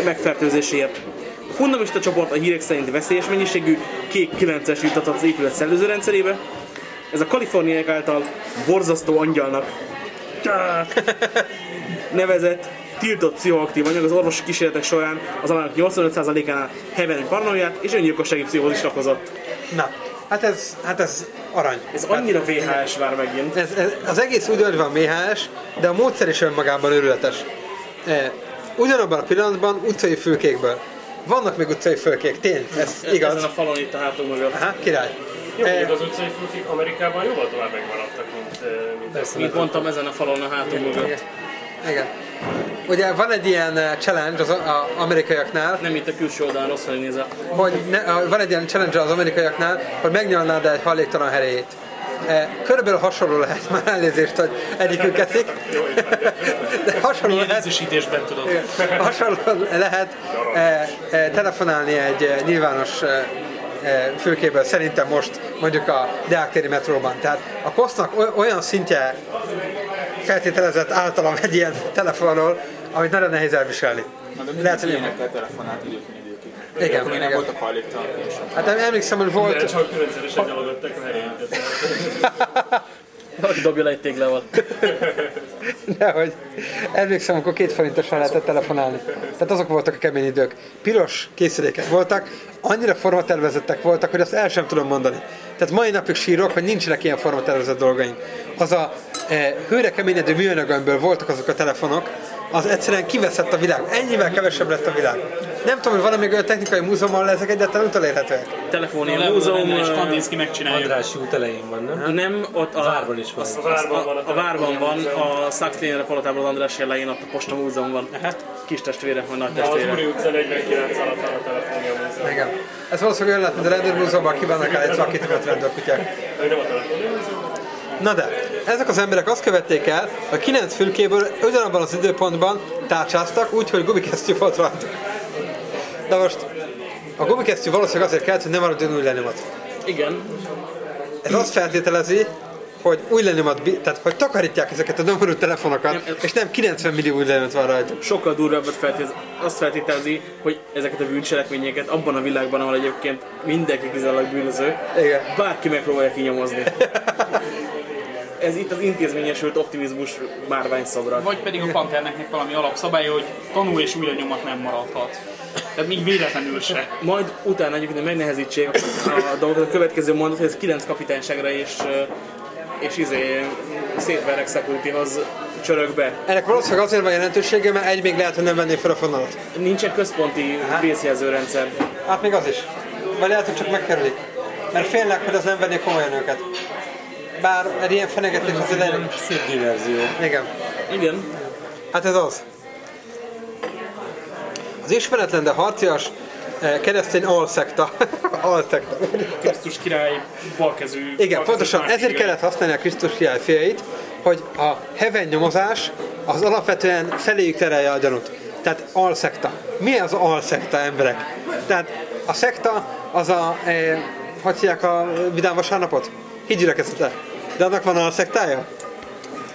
megfertőzéséért. A fundamista csoport a hírek szerint veszélyes mennyiségű kék 9-es juttatott az épület szellőző rendszerébe. Ez a kaliforniaiak által borzasztó angyalnak nevezett tiltott pszichoaktív anyag az orvosi kísérletek során az alanyok 85%-ánál heverő paranoiát és öngyilkossági pszichózist okozott. Na, hát ez, hát ez arany. Ez annyira VHS vár megint. Ez, ez, az egész úgy van VHS, de a módszer is önmagában őrületes. E, ugyanabban a pillanatban utcai fülkékből. Vannak még utcai fülkék, tény, ez igaz. Ezen a falon itt a hátunk mögött. Aha, király. Jó, E, az utcai fülkék Amerikában jóval tovább megmaradtak, mint, eh, mint Persze, Mint mondtam, ezen a falon a hátunk igen, mögött. igen. Ugye van egy ilyen eh, challenge az a, amerikaiaknál, Nem itt a külső oldalon rossz felé nézel. hogy ne, van egy ilyen challenge az amerikaiaknál, hogy megnyalnád egy hajléktalan heréjét. E, Körülbelül hasonló lehet, már elnézést, hogy egyikük keszik. De hasonló Milyen lehet, ízesítésben tudod. hasonló lehet e, e, telefonálni egy nyilvános fülkéből szerintem most mondjuk a Deák metróban. Tehát a kosznak oly- olyan szintje feltételezett általam egy ilyen telefonról, amit nagyon nehéz elviselni. Na, de Lehet, hogy ilyenekkel telefonált. Igen, Akkor még nem igen. voltak hajléktalan és Hát em- emlékszem, hogy De volt... csak rendszeresen nyalogattak a helyünket. Valaki dobja le egy téglával. Nehogy. Emlékszem, amikor két forintosan lehetett telefonálni. Tehát azok voltak a kemény idők. Piros készülékek voltak, annyira formatervezettek voltak, hogy azt el sem tudom mondani. Tehát mai napig sírok, hogy nincsenek ilyen formatervezett dolgaink. Az a e, hőre keményedő műanyag, amiből voltak azok a telefonok, az egyszerűen kiveszett a világ. Ennyivel kevesebb lett a világ. Nem tudom, hogy van még olyan technikai múzeum, ahol ezek egyáltalán utolérhetőek. Telefonia múzeum. és Kandinsky megcsinálja. Andrássy út elején van, nem? Nem, ott a, Várban is van. A várban van a, a várban van, a Saxténre palotában az András elején, ott a Posta Múzeum van. Kis testvére, vagy nagy Az Úri testvére. utca 49 alatt van a telefonja múzeum. Igen. Ez valószínűleg olyan lett, mint a rendőrmúzeumban, ki vannak állítva a kitűnt rendőrkutyák. Na de, ezek az emberek azt követték el, hogy kilenc fülkéből ugyanabban az időpontban tárcsáztak, úgyhogy gumikesztyű volt rajtuk. De most a gumikesztyű valószínűleg azért kellett, hogy ne maradjon új lenyomat. Igen, Ez azt feltételezi, hogy új lenyomat, tehát hogy takarítják ezeket a nyomorú telefonokat, Nem, és nem 90 millió új lenyomat van rajtuk. sokkal durvábbat feltétez, azt feltételezi, hogy ezeket a bűncselekményeket abban a világban, ahol egyébként mindenki kizárólag bűnöző, Igen. bárki megpróbálja kinyomozni. Ez itt az intézményesült optimizmus márványszobra. Vagy pedig a Panterneknek valami alapszabálya, hogy tanul és új lenyomat nem maradhat. Tehát még véletlenül se. Majd utána egyébként megnehezítsék a dolgot, a következő mondat, hogy ez kilenc kapitányságra és, és izé, szétverek securityhoz csörög be. Ennek valószínűleg azért van jelentősége, mert egy még lehet, hogy nem venné fel a fonalat. Nincsen központi vészjelzőrendszer. Hát még az is. Vagy lehet, hogy csak megkerülik. Mert félnek, hogy az nem venné komolyan őket. Bár egy ilyen fenyegetés azért elég. Szép diverzió. Igen. Igen, Hát ez az. Az ismeretlen, de harcias eh, keresztény alszekta. alszekta. Krisztus király balkezű. Igen, pontosan ezért kellett használni a Krisztus király fiait, hogy a heaven nyomozás az alapvetően feléjük terelje a gyanút. Tehát alszekta. Mi az alszekta emberek? Tehát a szekta az a, eh, hogy hívják a vidám vasárnapot? Hídgyülekezete. De annak van alszektája?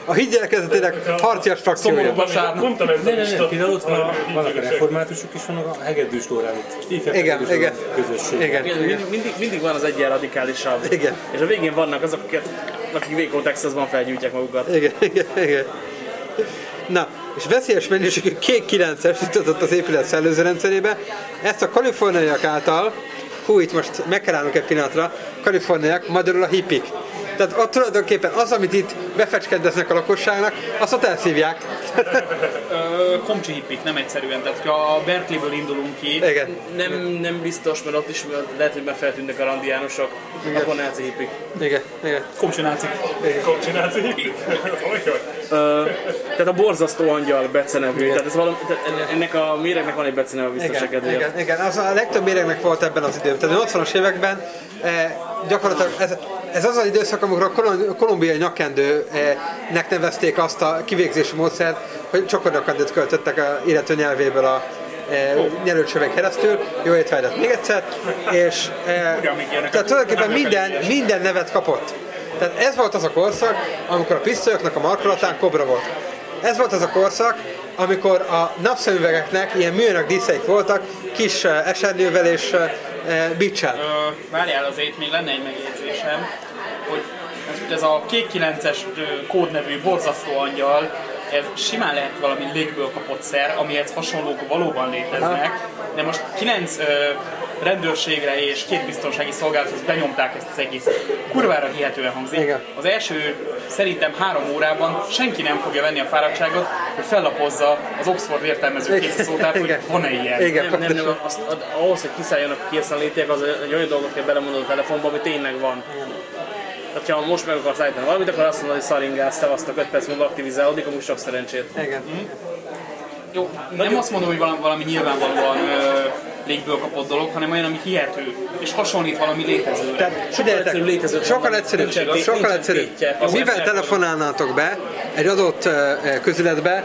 A hídgyülekezetének harcias frakciója. Fundamentalista. Például ott van a, vannak a reformátusok és vannak a hegedűs lóránok. Igen, igen. Igen, igen mindig, mindig, van az egyen radikálisabb. Igen. És a végén vannak azok, akiket, akik Waco, Texasban felgyújtják magukat. Igen, igen, igen. Na, és veszélyes mennyiségű kék 9-es jutott az épület szellőző rendszerébe. Ezt a kaliforniaiak által, hú, itt most meg kell állnunk egy pillanatra, kaliforniaiak, magyarul a hippik. Tehát ott tulajdonképpen az, amit itt befecskedeznek a lakosságnak, azt ott elszívják. Komcsi hippik, nem egyszerűen. Tehát, ha a Berkeley-ből indulunk ki, Igen. Nem, nem biztos, mert ott is lehet, hogy befeltűnnek a randiánusok, akkor náci hippik. Igen, igen. komcsi. Kapcsinálsz így? Hogy, Ö, tehát a borzasztó angyal becenevű, tehát, ez valami, tehát ennek a méregnek van egy beceneve biztos a Igen, kedvéért. igen, igen, az a legtöbb méregnek volt ebben az időben. Tehát a 80-as években eh, gyakorlatilag ez, ez az az időszak, amikor a kolum- kolumbiai nyakkendőnek nevezték azt a kivégzési módszert, hogy csokornyakkendőt költöttek a illető nyelvéből a eh, nyelőcsövek keresztül. Jó étvágyat még egyszer. És ilyenek. tehát tulajdonképpen minden, minden nevet kapott. Tehát ez volt az a korszak, amikor a pisztolyoknak a markolatán kobra volt. Ez volt az a korszak, amikor a napszemüvegeknek ilyen műanyag díszeik voltak, kis eh, esernyővel és bicsel. Ö, várjál azért, még lenne egy megjegyzésem, hogy ez- a kék 9-es ö, kódnevű borzasztó angyal, ez simán lehet valami légből kapott szer, amihez hasonlók valóban léteznek, de most 9 ö, rendőrségre és két biztonsági szolgálathoz benyomták ezt az egészet. Kurvára hihetően hangzik. Igen. Az első szerintem három órában senki nem fogja venni a fáradtságot, hogy fellapozza az Oxford értelmező készszótát, hogy Igen. van-e ilyen. Igen, Nem, nem, nem, azt, ahhoz, hogy kiszálljanak készenlétiek, az egy olyan dolgot kell belemondani a telefonba, ami tényleg van. Tehát, ha most meg akarsz állítani valamit, akkor azt mondod, hogy szaringálsz, szevasztok, 5 perc múlva aktivizálódik, amúgy sok szerencsét. Igen. Jó, nem azt mondom, hogy valami, valami nyilvánvalóan ö, légből kapott dolog, hanem olyan, ami hihető, és hasonlít valami létezőre. Tehát figyeljetek, egyszerűbb létező sokkal egyszerűbb, Nincsen té- sokkal nincsen egyszerűbb. Mivel telefonálnátok be egy adott közületbe,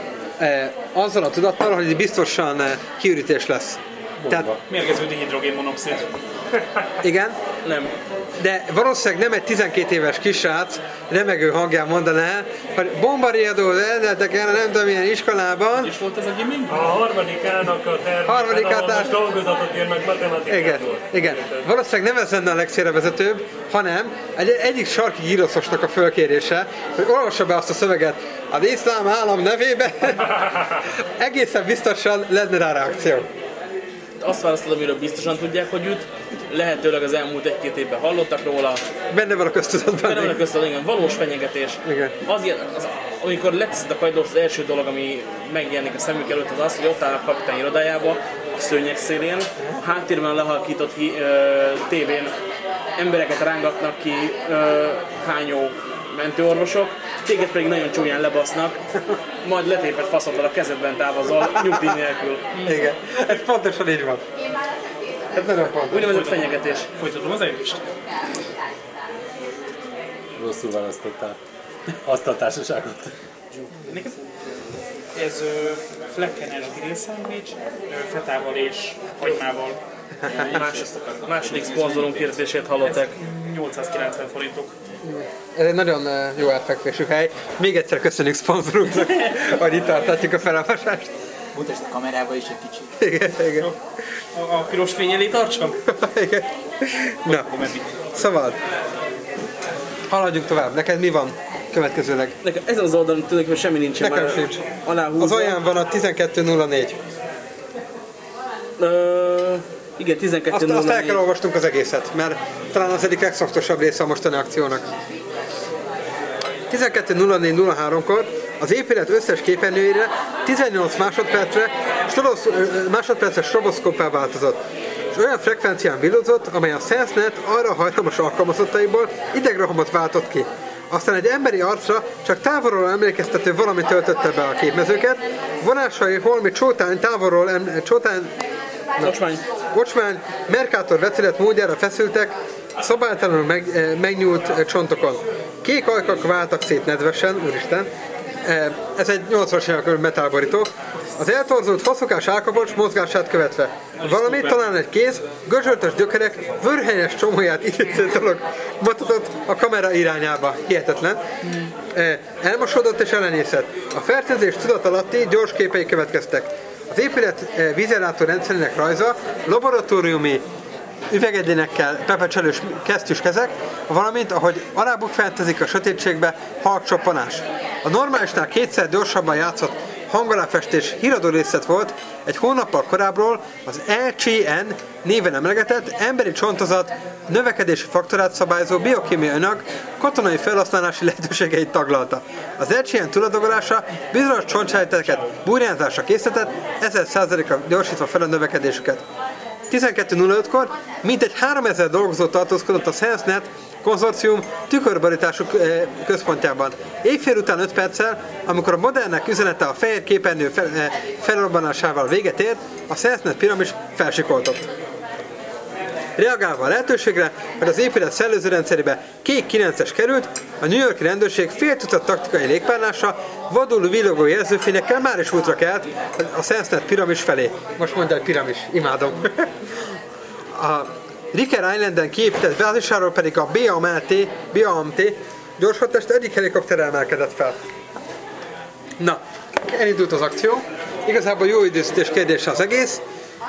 azzal a tudattal, hogy biztosan kiürítés lesz. Tehát Mérgező dihidrogénmonoxid. igen, Nem. de valószínűleg nem egy 12 éves kisrác remegő hangján mondaná, hogy bombariadó rendeltek el, nem tudom milyen iskolában, És volt ez a gimmick? A harmadikának a terméken, Harmadikát ahol át- most dolgozatot írnak Igen, igen. Valószínűleg nem ez lenne a vezetőbb, hanem egy, egyik sarki gyroszosnak a fölkérése, hogy olvassa be azt a szöveget az iszlám állam nevébe, egészen biztosan lenne rá reakció. Azt választod, amiről biztosan tudják, hogy üt. Lehetőleg az elmúlt egy-két évben hallottak róla. Benne van a köztudatban. Benne van a köztudott, igen, valós fenyegetés. Igen. Az, az, amikor leteszed a kajdót, az első dolog, ami megjelenik a szemük előtt, az az, hogy ott áll a kapitány irodájába, a szőnyeg szélén, a háttérben lehalkított hi, ö, tévén embereket rángatnak ki ö, hányó mentőorvosok, téged pedig nagyon csúnyán lebasznak, majd letépett faszoddal a kezedben távozol, nyugdíj nélkül. Igen. Ez pontosan így van. Ez nagyon fontos. Úgynevezett fenyegetés. Folytatom az elést. Rosszul választottál. Azt a társaságot. Ez ö, flekkenes grill szendvics, fetával és hagymával. Más, második szponzorunk kérdését hallották. 890 forintok. Ez egy nagyon jó elfekvésű hely. Még egyszer köszönjük szponzorunknak, hogy itt tartatjuk a felolvasást. Mutasd a kamerába is egy kicsit. Igen, igen. A, a piros fény elé tartsam? igen. Na, szóval, haladjunk tovább. Neked mi van következőleg? Nekem ezen az oldalon tulajdonképpen semmi nincsen Nekem már sincs. aláhúzva. Az olyan van a 1204. Ö, igen, Azt, 12 azt el kell olvasnunk az egészet, mert talán az egyik legszoftosabb része a mostani akciónak. 12.04.03-kor az épület összes képernyőjére 18 másodpercre ö, másodperces stroboszkóppá változott, és olyan frekvencián villozott, amely a SenseNet arra hajlamos alkalmazottaiból idegrohamot váltott ki. Aztán egy emberi arcra csak távolról emlékeztető valami töltötte be a képmezőket, vonásai holmi csótány távolról em, csótány, Kocsmány. Kocsmány, Mercator vetület módjára feszültek, szabálytalanul meg, eh, megnyúlt eh, csontokon. Kék ajkak váltak szét nedvesen, úristen. Eh, Ez egy 80-as évek metálborító. Az eltorzult faszokás állkapocs mozgását követve. Valamit talán egy kéz, görzsöltös gyökerek, vörhenyes csomóját idéző dolog mutatott a kamera irányába. Hihetetlen. Elmosódott és elenészett. A fertőzés tudat alatti gyors képei következtek. Az épület eh, vízelátó rendszerének rajza laboratóriumi üvegedénekkel pepecselős kesztyűs kezek, valamint ahogy alábbuk feltezik a sötétségbe halk csappanás. A normálisnál kétszer gyorsabban játszott hangaláfestés híradó részlet volt egy hónappal korábbról az LCN néven emlegetett emberi csontozat növekedési faktorát szabályozó biokémiai anyag katonai felhasználási lehetőségeit taglalta. Az LCN tulajdonlása bizonyos csontsájteket burjánzásra készített, 1000%-ra gyorsítva fel a növekedésüket. 12.05-kor mintegy 3000 dolgozó tartózkodott a SenseNet konzorcium tükörborítású eh, központjában. Éjfél után 5 perccel, amikor a modernek üzenete a fehér képernyő eh, felrobbanásával véget ért, a SenseNet piramis felsikoltott. Reagálva a lehetőségre, hogy az épület szellőző rendszerébe kék 9-es került, a New Yorki rendőrség fél tucat taktikai légpárlása vadul villogó jelzőfényekkel már is útra kelt a SenseNet piramis felé. Most mondja, hogy piramis, imádom. a Ricker Islanden kiépített bázisáról pedig a BAMT, BAMT gyorshatest egyik helikopter emelkedett fel. Na, elindult az akció. Igazából jó időzítés kérdése az egész.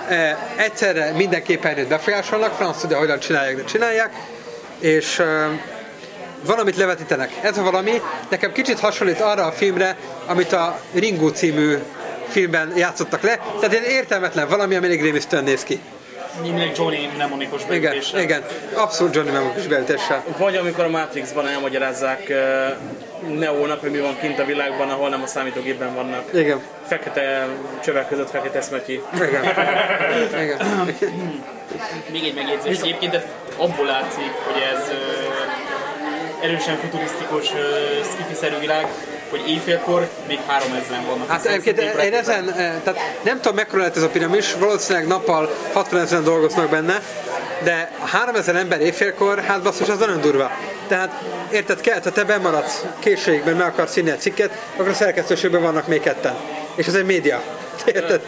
E, egyszerre minden képernyőt befolyásolnak, franc tudja, hogyan csinálják, de csinálják. És valamit levetítenek. Ez a valami nekem kicsit hasonlít arra a filmre, amit a Ringo című filmben játszottak le. Tehát egy értelmetlen valami, ami elég rémisztően néz ki. Minden Johnny mnemonikus Igen, beütéssel. igen, abszolút Johnny Mnemonikus beütéssel. Vagy amikor a Matrixban elmagyarázzák uh, hogy mi van kint a világban, ahol nem a számítógépben vannak. Igen, Fekete csövek között fekete szmötyi. igen, igen. Még egy megjegyzés. Egyébként ez abból látszik, hogy ez ö, erősen futurisztikus, ö, skifi-szerű világ, hogy éjfélkor még 3000 vannak. Hát egyébként én ezen, eh, tehát nem tudom mekkora lehet ez a piramis, valószínűleg nappal 60 ezeren dolgoznak benne, de a 3000 ember éjfélkor, hát basszus, az nagyon durva. Tehát érted kell, ha te bemaradsz későigben, meg akarsz írni egy cikket, akkor a szerkesztőségben vannak még ketten. És ez egy média. Érted?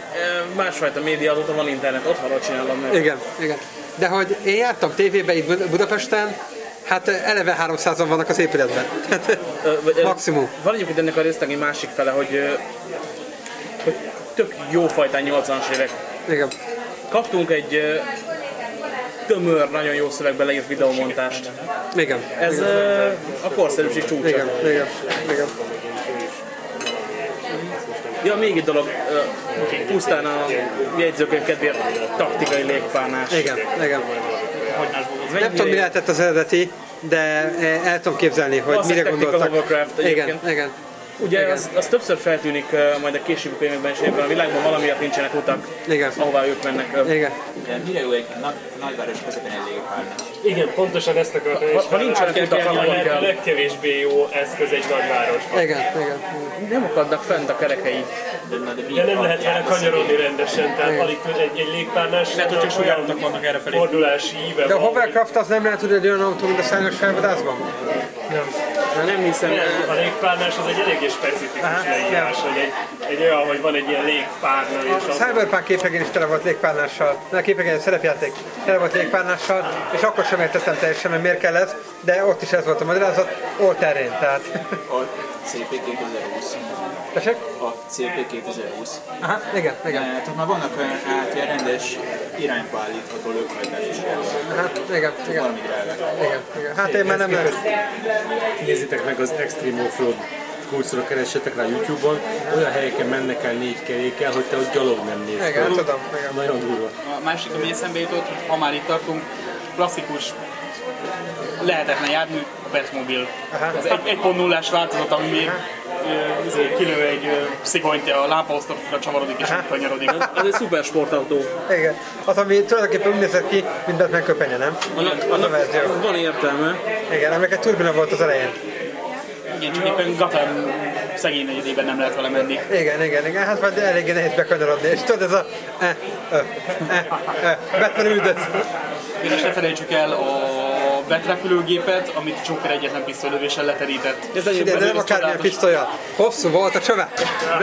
Másfajta média, azóta van internet, otthonról csinálom meg. Igen, igen. De hogy én jártam tévébe itt Bud- Budapesten, hát eleve 300-an vannak az épületben. Tehát, Ö, vagy, Maximum. Van egyébként ennek a résznek egy másik fele, hogy, hogy tök jó fajtán 80-as évek. igen. Kaptunk egy tömör, nagyon jó szövegbe leírt videomontást. Igen. Ez ö, a korszerűség csúcsa. Igen, igen, igen. Ja, még egy dolog, pusztán a jegyzőkönyv kedvéért taktikai légpárnás. Igen, igen. Nem tudom, mi lehetett az eredeti, de eh, el tudom képzelni, hogy Valószínűleg mire gondoltak. Igen, igen. Ugye az, az, többször feltűnik ö, majd a későbbi könyvekben is, ebben a világban valamiért nincsenek utak, Igen. ahová ők mennek. Ö, Igen. De mire jó egy nagy, nagyváros közepén egy légpárnás? Igen, pontosan ezt akartam Ha- ha nincsenek utak, akkor a kell. leg- legkevésbé jó eszköz egy nagyvárosban. Igen, igen. Nem akadnak fent a kerekei. De, na, de, mi De nem lehet vele kanyarodni rendesen, tehát alig egy, egy légpárnás Lehet, hogy csak sugárutak vannak errefelé. fordulási íve De a Hovercraft az nem lehet, hogy egy olyan autó, mint a szányos felvadászban? Na, nem hiszem, a légpárnás az egy eléggé specifikus Aha, leírás, hogy egy, egy olyan, hogy van egy ilyen légpárna, és A Cyberpunk képregény is tele volt légpárnással, a képregény a szerepjáték tele volt légpárnással, és akkor sem értettem teljesen, hogy miért kell ez, de ott is ez volt a magyarázat, all terrain, tehát... A CP 2020. Tessék? A CP 2020. Aha, igen, igen. Tehát már vannak olyan hát, ilyen rendes irányba állítható lökhajtásos jelzők. Aha, igen, igen, Valami drága. igen, igen. Hát én már nem lehet. Nézzétek meg az Extreme Offroad kulcsra keressetek rá Youtube-on, olyan helyeken mennek el négy kerékkel, hogy te ott gyalog nem nézd. Igen, tudom, igen. Nagyon durva. A másik, ami eszembe jutott, hogy ha már itt tartunk, klasszikus lehetetlen jármű, a Batmobil. Aha. Az egy- 1.0-ás változat, ami még izé, kilő egy szigonyt, a lámpaosztopra csavarodik és kanyarodik. az egy szuper sportautó. Igen. Az, ami tulajdonképpen úgy nézett ki, mint Batman köpenye, nem? Annak, Az a annak verzió. van értelme. Igen, aminek egy turbina volt az elején. Igen, csak éppen Gotham szegény negyedében nem lehet vele menni. Igen, igen, igen, hát vagy eléggé nehéz bekanyarodni, és tudod ez a... Eh, eh, eh, eh, Batman üldöz. És ne felejtsük el a betrepülőgépet, amit Joker egyetlen pisztolylövéssel leterített. Ez egy Ide, de nem akármilyen pisztolya. Hosszú volt a csöve.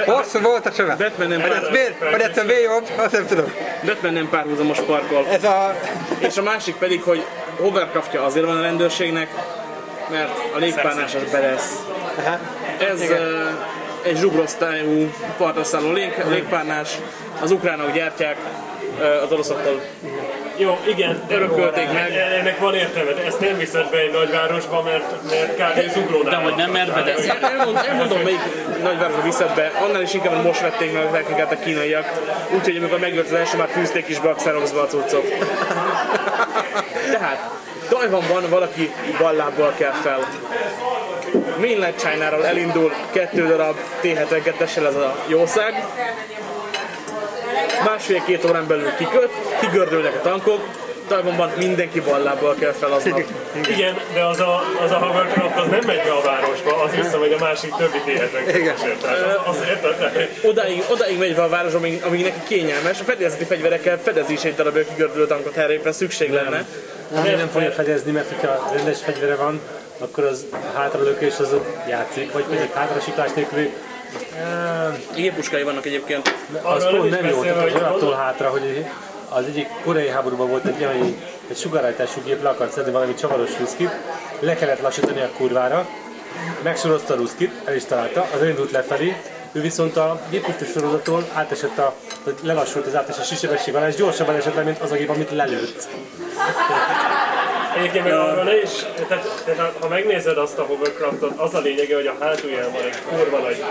Hosszú volt a csöve. Batman nem Hogy ez miért, hogy ettől miért jobb, azt nem tudom. Batman nem párhuzamos parkol. Ez a... És a másik pedig, hogy hovercraftja azért van a rendőrségnek, mert a légpárnás az belesz. Aha. Ez uh, egy zsugrosztályú partra szálló lég, légpárnás, az ukránok gyártják, uh, az oroszoktól Jó, igen, Örökölték meg. Ennek van értelme, de ezt nem viszed be egy nagyvárosba, mert, mert kb. zuglónál. De hogy nem mert bedesz. Elmondom, elmondom melyik nagyvárosba viszed be, annál is inkább, hogy most vették meg a technikát a kínaiak, úgyhogy amikor megjött az első, már fűzték is be a Xeroxba a cuccot. Tehát, Tajvanban valaki ballából kell fel. Mainland China-ról elindul kettő darab T-72-essel ez a jószág. Másfél-két órán belül kiköt, kigördülnek a tankok, Tajvanban mindenki ballából kell fel aznap. Igen, de az a, az a hovercraft az nem megy be a városba, az visszamegy a másik többi? Tehát Odáig, odáig megy be a város, amíg, amíg neki kényelmes. A fedélzeti fegyverekkel fedezi is egy darab kigördülő tankot, erre éppen szükség lenne. Ami nem fogja fedezni, mert hogyha rendes fegyvere van, akkor az hátralökés az ott játszik, vagy pedig hátrasiklás nélküli. Gépuskai vannak egyébként. Az pont nem jó, attól hátra, hogy az egyik koreai háborúban volt egy olyan, egy sugárajtású gép le akart szedni valami csavaros ruszkit, le kellett lassítani a kurvára, megsorozta a ruszkit, el is találta, az elindult lefelé, ő viszont a géppusztus sorozattól átesett a, lelassult az átesés sebesség alá, és gyorsabban esett le, mint az a gép, amit lelőtt. Egyébként meg arra ne is, tehát, tehát ha- megnézed azt a hovercraftot, az a lényege, hogy a hátulján van egy kurva nagy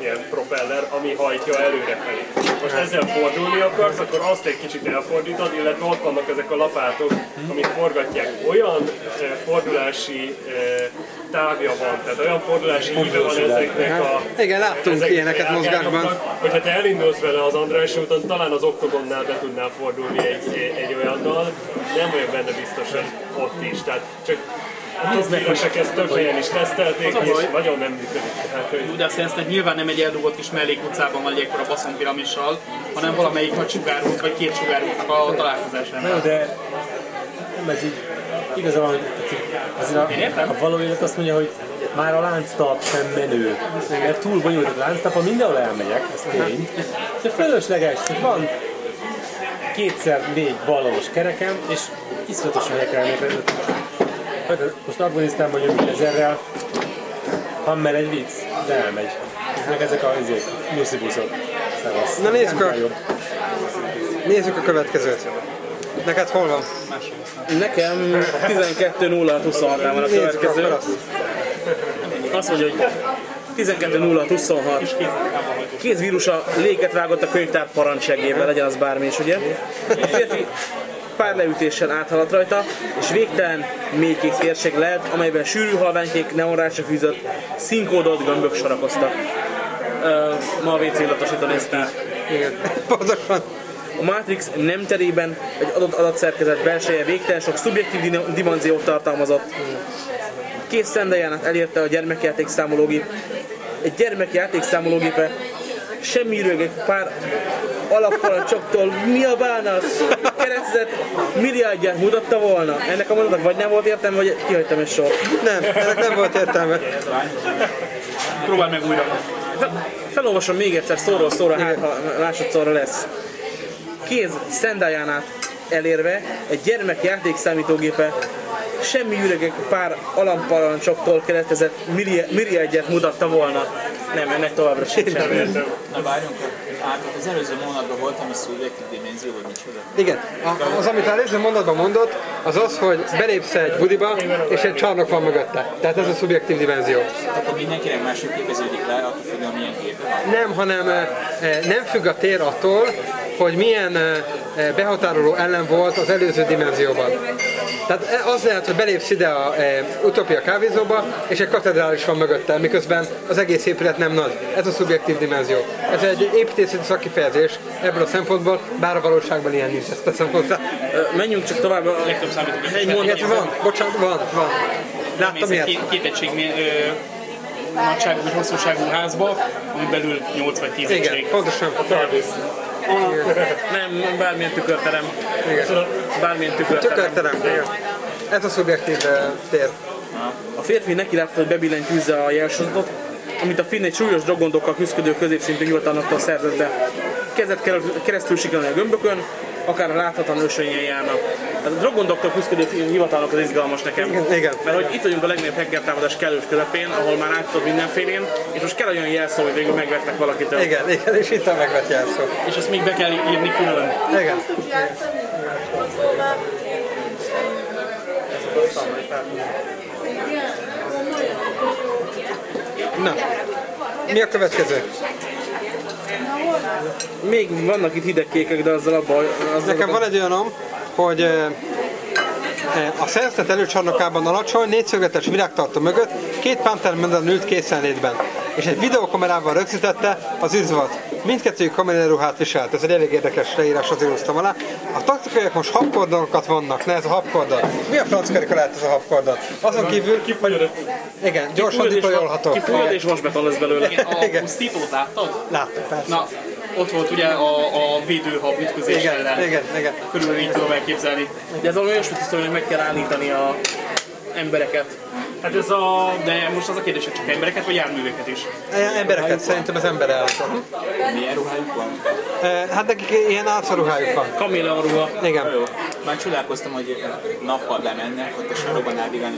ilyen propeller, ami hajtja előrefelé. Most ezzel fordulni akarsz, akkor azt egy kicsit elfordítod, illetve ott vannak ezek a lapátok, amik forgatják. Olyan eh, fordulási eh, távja van, tehát olyan fordulási íve van ezeknek a... Igen, láttunk ilyeneket mozgásban. Hogyha te elindulsz vele az András úton, talán az oktogonnál be tudnál fordulni egy, egy olyannal, nem vagyok benne biztos, hogy ott is. Tehát csak a tízméteresek ezt több helyen is tesztelték, a baj. és nagyon nem működik. Tehát, hogy De azt ezt nyilván nem egy eldugott kis mellékutcában van egy ekkora baszonpiramissal, hanem valamelyik nagy sugárút vagy két sugárútnak a Na jó, találkozásánál. de nem ez így hogy azért a, a való élet azt mondja, hogy már a lánctalp sem menő. Mert túl bonyolult a lánctalpa, mindenhol elmegyek, ez tény. De fölösleges, hogy van kétszer négy ballonos kerekem, és iszonyatosan helyekre elmegyek. Most Afganisztánban jövünk ezerrel, Hammer egy vicc, de elmegy. Meg ezek a izék, nyuszibuszok. Na nézzük a-. Nézzük a következőt. Neked hol van? Nekem 12.06.26-nál van a következő. azt. Azt mondja, hogy 12.06.26. Kézvírusa léket vágott a könyvtár parancsegével, legyen az bármi is, ugye? A férfi pár leütéssel áthaladt rajta, és végtelen mélykék térség lehet, amelyben sűrű halványkék neonrásra fűzött, színkódolt gömbök sorakoztak. Ö, ma a WC illatosító néz ki. Igen. Pontosan. A Matrix nem terében egy adott adatszerkezet belseje végtelen sok szubjektív dimenziót tartalmazott. Kész szendájánát elérte a gyermekjáték számológép. Egy gyermekjáték számológépe semmi rögek pár alapparancsoktól mi a bánat? Keresztezett milliárdját mutatta volna. Ennek a mondatnak vagy nem volt értelme, vagy kihagytam egy sor. Nem, ennek nem volt értelme. Próbálj meg újra. Fel- Felolvasom még egyszer szóról szóra, hát ha másodszorra lesz. Kéz szendájánát elérve egy gyermek játékszámítógépe semmi üregek pár alamparancsoktól keletkezett milli- milliárdját mutatta volna. Nem, ennek továbbra sincs semmi. Na várjunk, át, az előző mondatban volt, ami szubjektív dimenzió, vagy micsoda? Igen, a- az, amit a előző mondatban mondott, az az, hogy belépsz egy budiba, és egy csarnok van mögötte. Tehát ez a szubjektív dimenzió. Akkor mindenkinek máshogy képeződik le, attól függően milyen gépe van. Nem, hanem nem függ a tér attól, hogy milyen eh, eh, behatároló ellen volt az előző dimenzióban. Tehát eh, az lehet, hogy belépsz ide a e, Utopia kávézóba, és egy katedrális van mögötte, miközben az egész épület nem nagy. Ez a szubjektív dimenzió. Ez egy építészeti szakifejezés ebből a szempontból, bár a valóságban ilyen nincs, ezt teszem hozzá. Menjünk csak tovább. A. Egy mondat. van, bocsánat, van, van. Láttam ilyet. két, egység nagyságú vagy hosszúságú házba, ami belül 8 vagy 10 Igen, egység. pontosan. Nem, bármilyen tükörterem. Igen. Bármilyen tükörterem. Tökölterem. Igen. Ez a szubjektív tér. A férfi neki látta, hogy bebillentjűzze a jelsorozatot, amit a finn egy súlyos droggondokkal küzdő középszintű hivatalnoktól szerzett be. Kezdett keresztül siklani a gömbökön, akár a láthatatlan ösvényen járna. Hát a droggondokkal küzdő hivatalnok az izgalmas nekem. Igen, igen. Mert hogy itt vagyunk a legnagyobb hackertámadás kellős közepén, ahol már látod mindenfélén, és most kell olyan jelszó, hogy végül megvettek valakitől. Igen, igen, és itt a megvett jelszó. És ezt még be kell írni külön. Igen. majd felhúzni. Na, mi a következő? Még vannak itt hidegkékek, de azzal a baj... Azzal Nekem van egy olyanom, hogy a szerzet előcsarnokában alacsony, négyszögletes virágtartó mögött két Panther Mendel ült készenlétben, és egy videokamerával rögzítette az üzvat. Mindkettőjük kameraruhát viselt, ez egy elég érdekes leírás, azért hoztam alá. A taktikaiak most habkordonokat vannak, ne ez a habkordon. Mi a franc karika lehet ez a habkordon? Azon kívül, Kifagyod, igen, gyorsan és- diplolyolható. Kifújod és vasbeton lesz belőle. Igen, a Igen. pusztítót láttad? Láttuk, persze. Na, ott volt ugye a, a védőhab ütközés Igen, ellen. igen, igen. Körülbelül így tudom elképzelni. De ez valami olyasmit hiszem, hogy meg kell állítani a embereket. Hát ez a... De most az a kérdés, hogy csak embereket vagy járműveket is. E- Embereket, szerintem az ember el. Milyen ruhájuk van? E, Hát nekik ilyen álszaruhájuk van. Kaméleon ruha. Igen. Jó. Már csodálkoztam, hogy nappal lemennek, ott a sarokban áldogálni,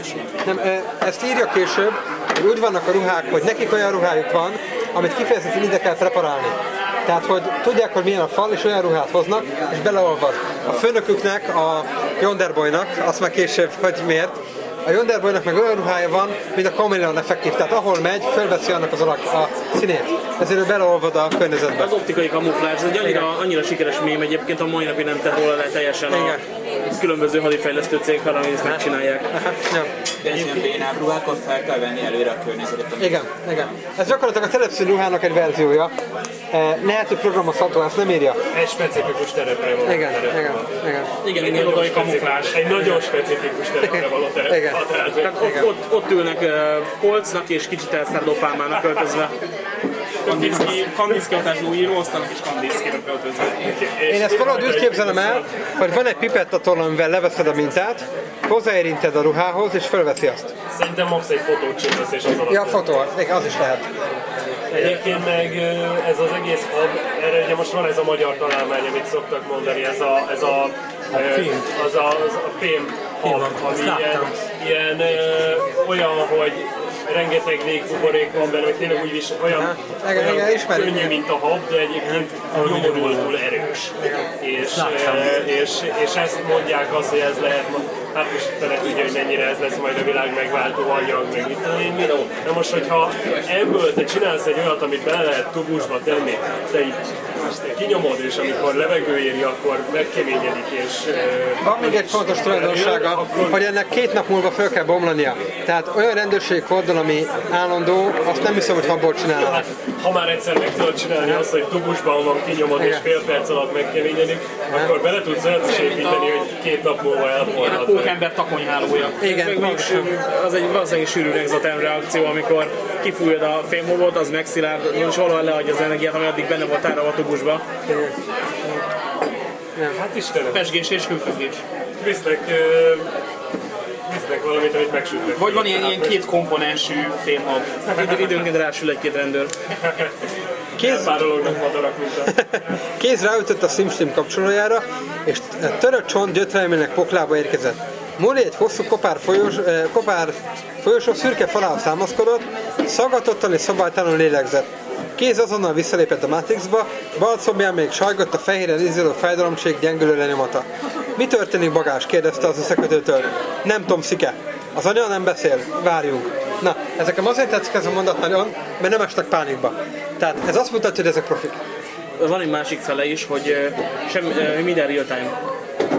és nem. Nem, e, ezt írja később, hogy úgy vannak a ruhák, hogy nekik olyan ruhájuk van, amit kifejezetten ide kell preparálni. Tehát, hogy tudják, hogy milyen a fal, és olyan ruhát hoznak, és beleolvad. A főnöküknek, a Yonderboynak, azt már később, hogy miért, a Yonderboynak meg olyan ruhája van, mint a Chameleon effektív, tehát ahol megy, fölveszi annak az alak, a színét. Ezért ő beleolvad a környezetbe. Az optikai kamuflázs, ez egy annyira, annyira sikeres mém egyébként, a mai napig nem tett róla le teljesen a Igen. különböző hadifejlesztő cég, hanem ezt megcsinálják. Aha, ja. Ilyen bénább ruhákat fel kell venni előre a környezetet. Igen, igen. Ez gyakorlatilag a telepszű ruhának egy verziója. E, lehet, hogy programozható, ezt nem írja. egy specifikus terepre van. Igen, terep igen, van. igen. Igen, Egy igen, irodai ott, kamuflázs. Egy nagyon specifikus terepre való terep. Igen. Tehát, tehát ott, ott, ott ülnek uh, polcnak és kicsit elszárdó pálmának öltözve. Kandinsky, Kandinsky hatású író, aztán is költözve. Én ezt valahogy úgy képzelem el, hogy van egy pipetta toll, amivel leveszed a mintát, hozzáérinted a ruhához, és fölveszi azt. Szerintem max egy fotót csinálsz, és az alatt. Ja, a fotó, az is lehet. Egyébként meg ez az egész hab, erre ugye most van ez a magyar találmány, amit szoktak mondani, ez a, ez a, ö, fém. az a, az a fém hab, ami ilyen, ilyen ö, olyan, hogy rengeteg légbuborék van benne, hogy tényleg úgy is olyan, Aha. Igen, igen, könnyű, mint a hab, de egyébként nyomorultul erős. És, ö, és, és ezt mondják azt, hogy ez lehet, hát most fele tudja, hogy mennyire ez lesz majd a világ megváltó anyag, meg mit tudom én, mi. Na most, hogyha ebből te csinálsz egy olyat, amit bele lehet tubusba tenni, te így kinyomod, és amikor levegő éri, akkor megkeményedik, és... Van még egy fontos tulajdonsága, hogy ennek két nap múlva föl kell bomlania. Tehát olyan rendőrségi kordon, ami állandó, azt nem hiszem, hogy habból csinálnak. Hát, ha már egyszer meg tudod csinálni azt, hogy tubusban van kinyomod, és Igen. fél perc alatt megkeményedik, akkor bele tudsz olyat is építeni, hogy két nap múlva Ilyen pókember takonyhálója. Igen, még sűrű, az egy valószínűleg sűrű exoterm reakció, amikor kifújod a fémhobot, az megszilárd, és valahol leadja az energiát, ami addig benne volt tárolva a tubusba. Hát Istenem, Pesgés és hőködés. visznek, ö, visznek valamit, amit megsütnek. Vagy van ilyen, ilyen két komponensű fémhab. Hát idő, időnként rásül egy-két rendőr. Kéz, Párolognak madarak, mint a... kéz ráütött a SimStim kapcsolójára, és törött csont gyötrelmének poklába érkezett. Molly egy hosszú kopár, folyós, eh, kopár folyosó szürke falához támaszkodott, szagatottan és szabálytalanul lélegzett. Kéz azonnal visszalépett a Matrixba, bal szobján még sajgott a fehéren izzadó fájdalomség gyengülő lenyomata. Mi történik bagás? kérdezte az összekötőtől. Nem Tom Szike. Az anya nem beszél. Várjunk. Na, ezekem azért tetszik ez a mondat nagyon, mert nem estek pánikba. Tehát ez azt mutatja, hogy ezek profik. Van egy másik fele is, hogy ö, semmi, ö, minden real time.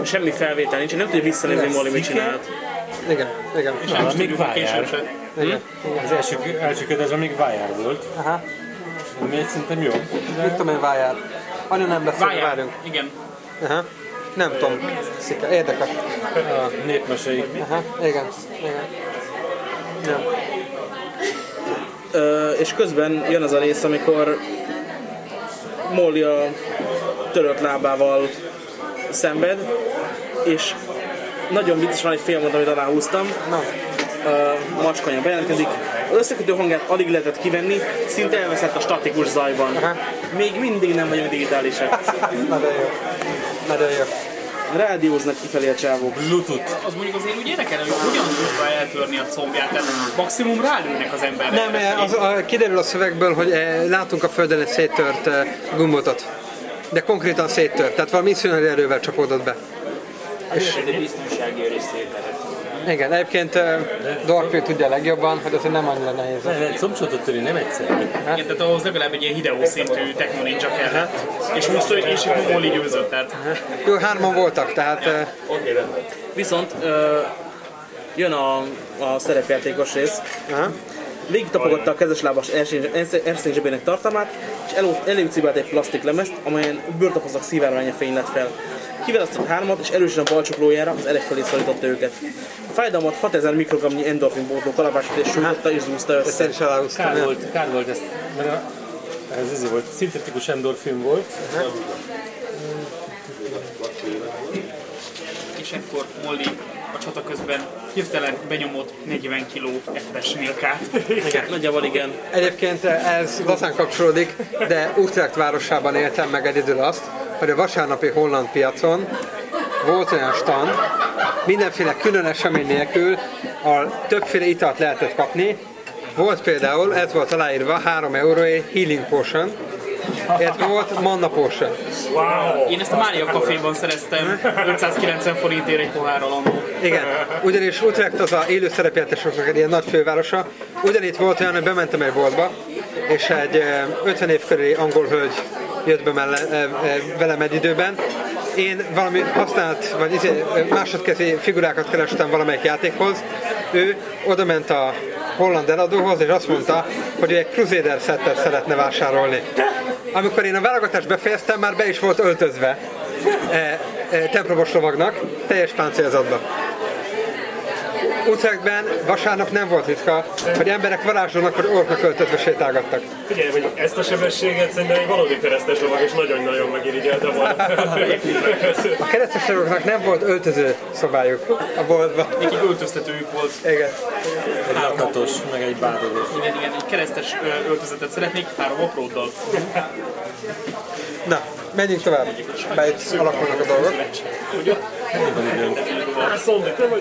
Semmi felvétel nincs, nem tudja visszanézni, hogy Molly mit csinált. Igen, igen. Na, még Később Vájár. se. igen. Az első, első ködezben még Vájár volt. Aha. Ami egy szerintem jó. Mit tudom én, várjál. Anya nem beszél, Várjál. várjunk. Igen. Aha. Nem tudom. Szika, érdekes. A népmesei. Aha, igen, igen. Ja. És közben jön az a rész, amikor Molly a törött lábával szenved, és nagyon vicces van egy filmod, amit aláhúztam. Na, A macskanya bejelentkezik. Az összekötő hangját alig lehetett kivenni, szinte elveszett a statikus zajban. Aha. Még mindig nem vagyunk digitálisak. nagyon jó. Nagyon jó. Rádióznak kifelé a csávók. Bluetooth. Az mondjuk azért úgy érdekel, hogy hogyan tudta eltörni a combját, tehát maximum rálőnek az emberre. Nem, eh, az, a, kiderül a szövegből, hogy eh, látunk a földön egy széttört eh, gumbotot. De konkrétan széttört, tehát valami iszonyat erővel csapódott be. Ez egy biztonsági részét lehetett. Igen, egyébként Dorkville tudja a legjobban, hogy azért nem annyira nehéz. Nem, egy combcsotot törni nem egyszerű. Igen, tehát ahhoz legalább egy ilyen Hideo szintű Techno Ninja kellett, és most és Molly győzött, tehát Jó, hárman voltak, tehát uh, Viszont ö, jön a, a szerepjátékos rész. aha. Végig tapogatta a kezeslábas erszényzsebének tartalmát, és elő, előcibált egy plastik lemezt, amelyen bőrtapozak szivárványa fény lett fel. Kiválasztott hármat, és erősen a balcsuklójára az elek felé szorította őket. A fájdalmat 6000 mikrogramnyi endorfin bódló kalapásütés súlyolta és zúzta össze. Kár volt, kár volt ezt, mert a, ez ezért volt, szintetikus endorfin volt, és ekkor Molly a csata közben hirtelen benyomott 40 kg etes milkát. Nagyjából igen. Egyébként ez lazán kapcsolódik, de Utrecht városában éltem meg egyedül azt, hogy a vasárnapi holland piacon volt olyan stand, mindenféle külön esemény nélkül a többféle italt lehetett kapni. Volt például, ez volt aláírva, 3 euróé Healing Potion, illetve volt Manna Potion. Én ezt a Mária kaféban szereztem 590 forintért egy pohárral annó. Igen, ugyanis Utrecht az a élő szerepjátásoknak egy ilyen nagy fővárosa. Ugyanitt volt olyan, hogy bementem egy boltba, és egy eh, 50 év körüli angol hölgy jött be melle, velem egy időben. Én valami használt, vagy izé, másodkezi figurákat kerestem valamelyik játékhoz. Ő oda ment a holland eladóhoz, és azt mondta, hogy egy Crusader szettet szeretne vásárolni. Amikor én a válogatást befejeztem, már be is volt öltözve e, e, templomos lovagnak, teljes páncélzatba utcákban vasárnap nem volt ritka, hogy emberek varázsolnak, hogy orkra költözve sétálgattak. Figyelj, hogy ezt a sebességet szerintem egy valódi keresztes lovag és nagyon-nagyon megirigyelte volna. a keresztes lovagnak nem volt öltöző szobájuk a boltban. Nekik öltöztetőjük volt. Igen. Egy lakatos, meg egy bádoló. Igen, igen, egy keresztes öltözetet szeretnék három apróddal. Na, menjünk tovább, mert itt alakulnak a dolgok.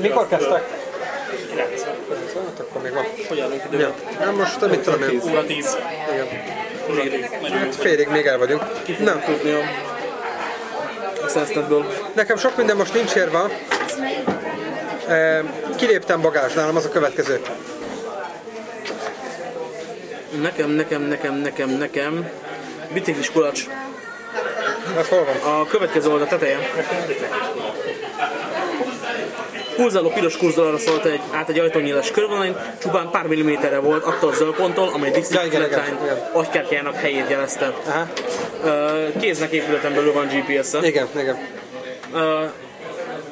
Mikor kezdtek? 90. 90, akkor még van. Hogy? Ja. Na most, amit tudom én? Óra 10. Igen. Óra Hát félig még el vagyunk. Nem tudni a Sunsetből. Nekem sok minden most nincs érve. E, kiléptem bagázs, nálam az a következő. Nekem, nekem, nekem, nekem, nekem. Biciklis kulacs. Ez hol van? A következő oldal teteje. Nekem biciklis kulacs. Pulzáló piros kurzorra szólt egy, át egy ajtónyílás körvonalin, csupán pár milliméterre volt attól a zöldponttól, amely Dixie Flatline agykártyának helyét jelezte. Aha. Kéznek épületen belül van GPS-e. Igen, igen.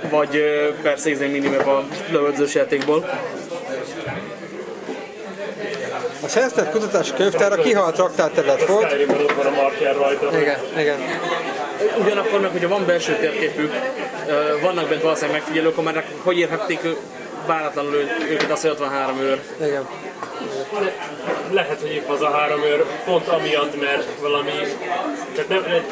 Vagy ö, persze izé minimebb a lövöldözős játékból. A szerzett kutatás könyvtára kihalt raktárterület volt. Igen, igen. Ugyanakkor meg, hogyha van belső térképük, vannak bent valószínűleg megfigyelők, akkor már hogy érhették váratlanul őket az, hogy ott van három őr. igen. Lehet, hogy épp az a három őr, pont amiatt, mert valami... Tehát nem,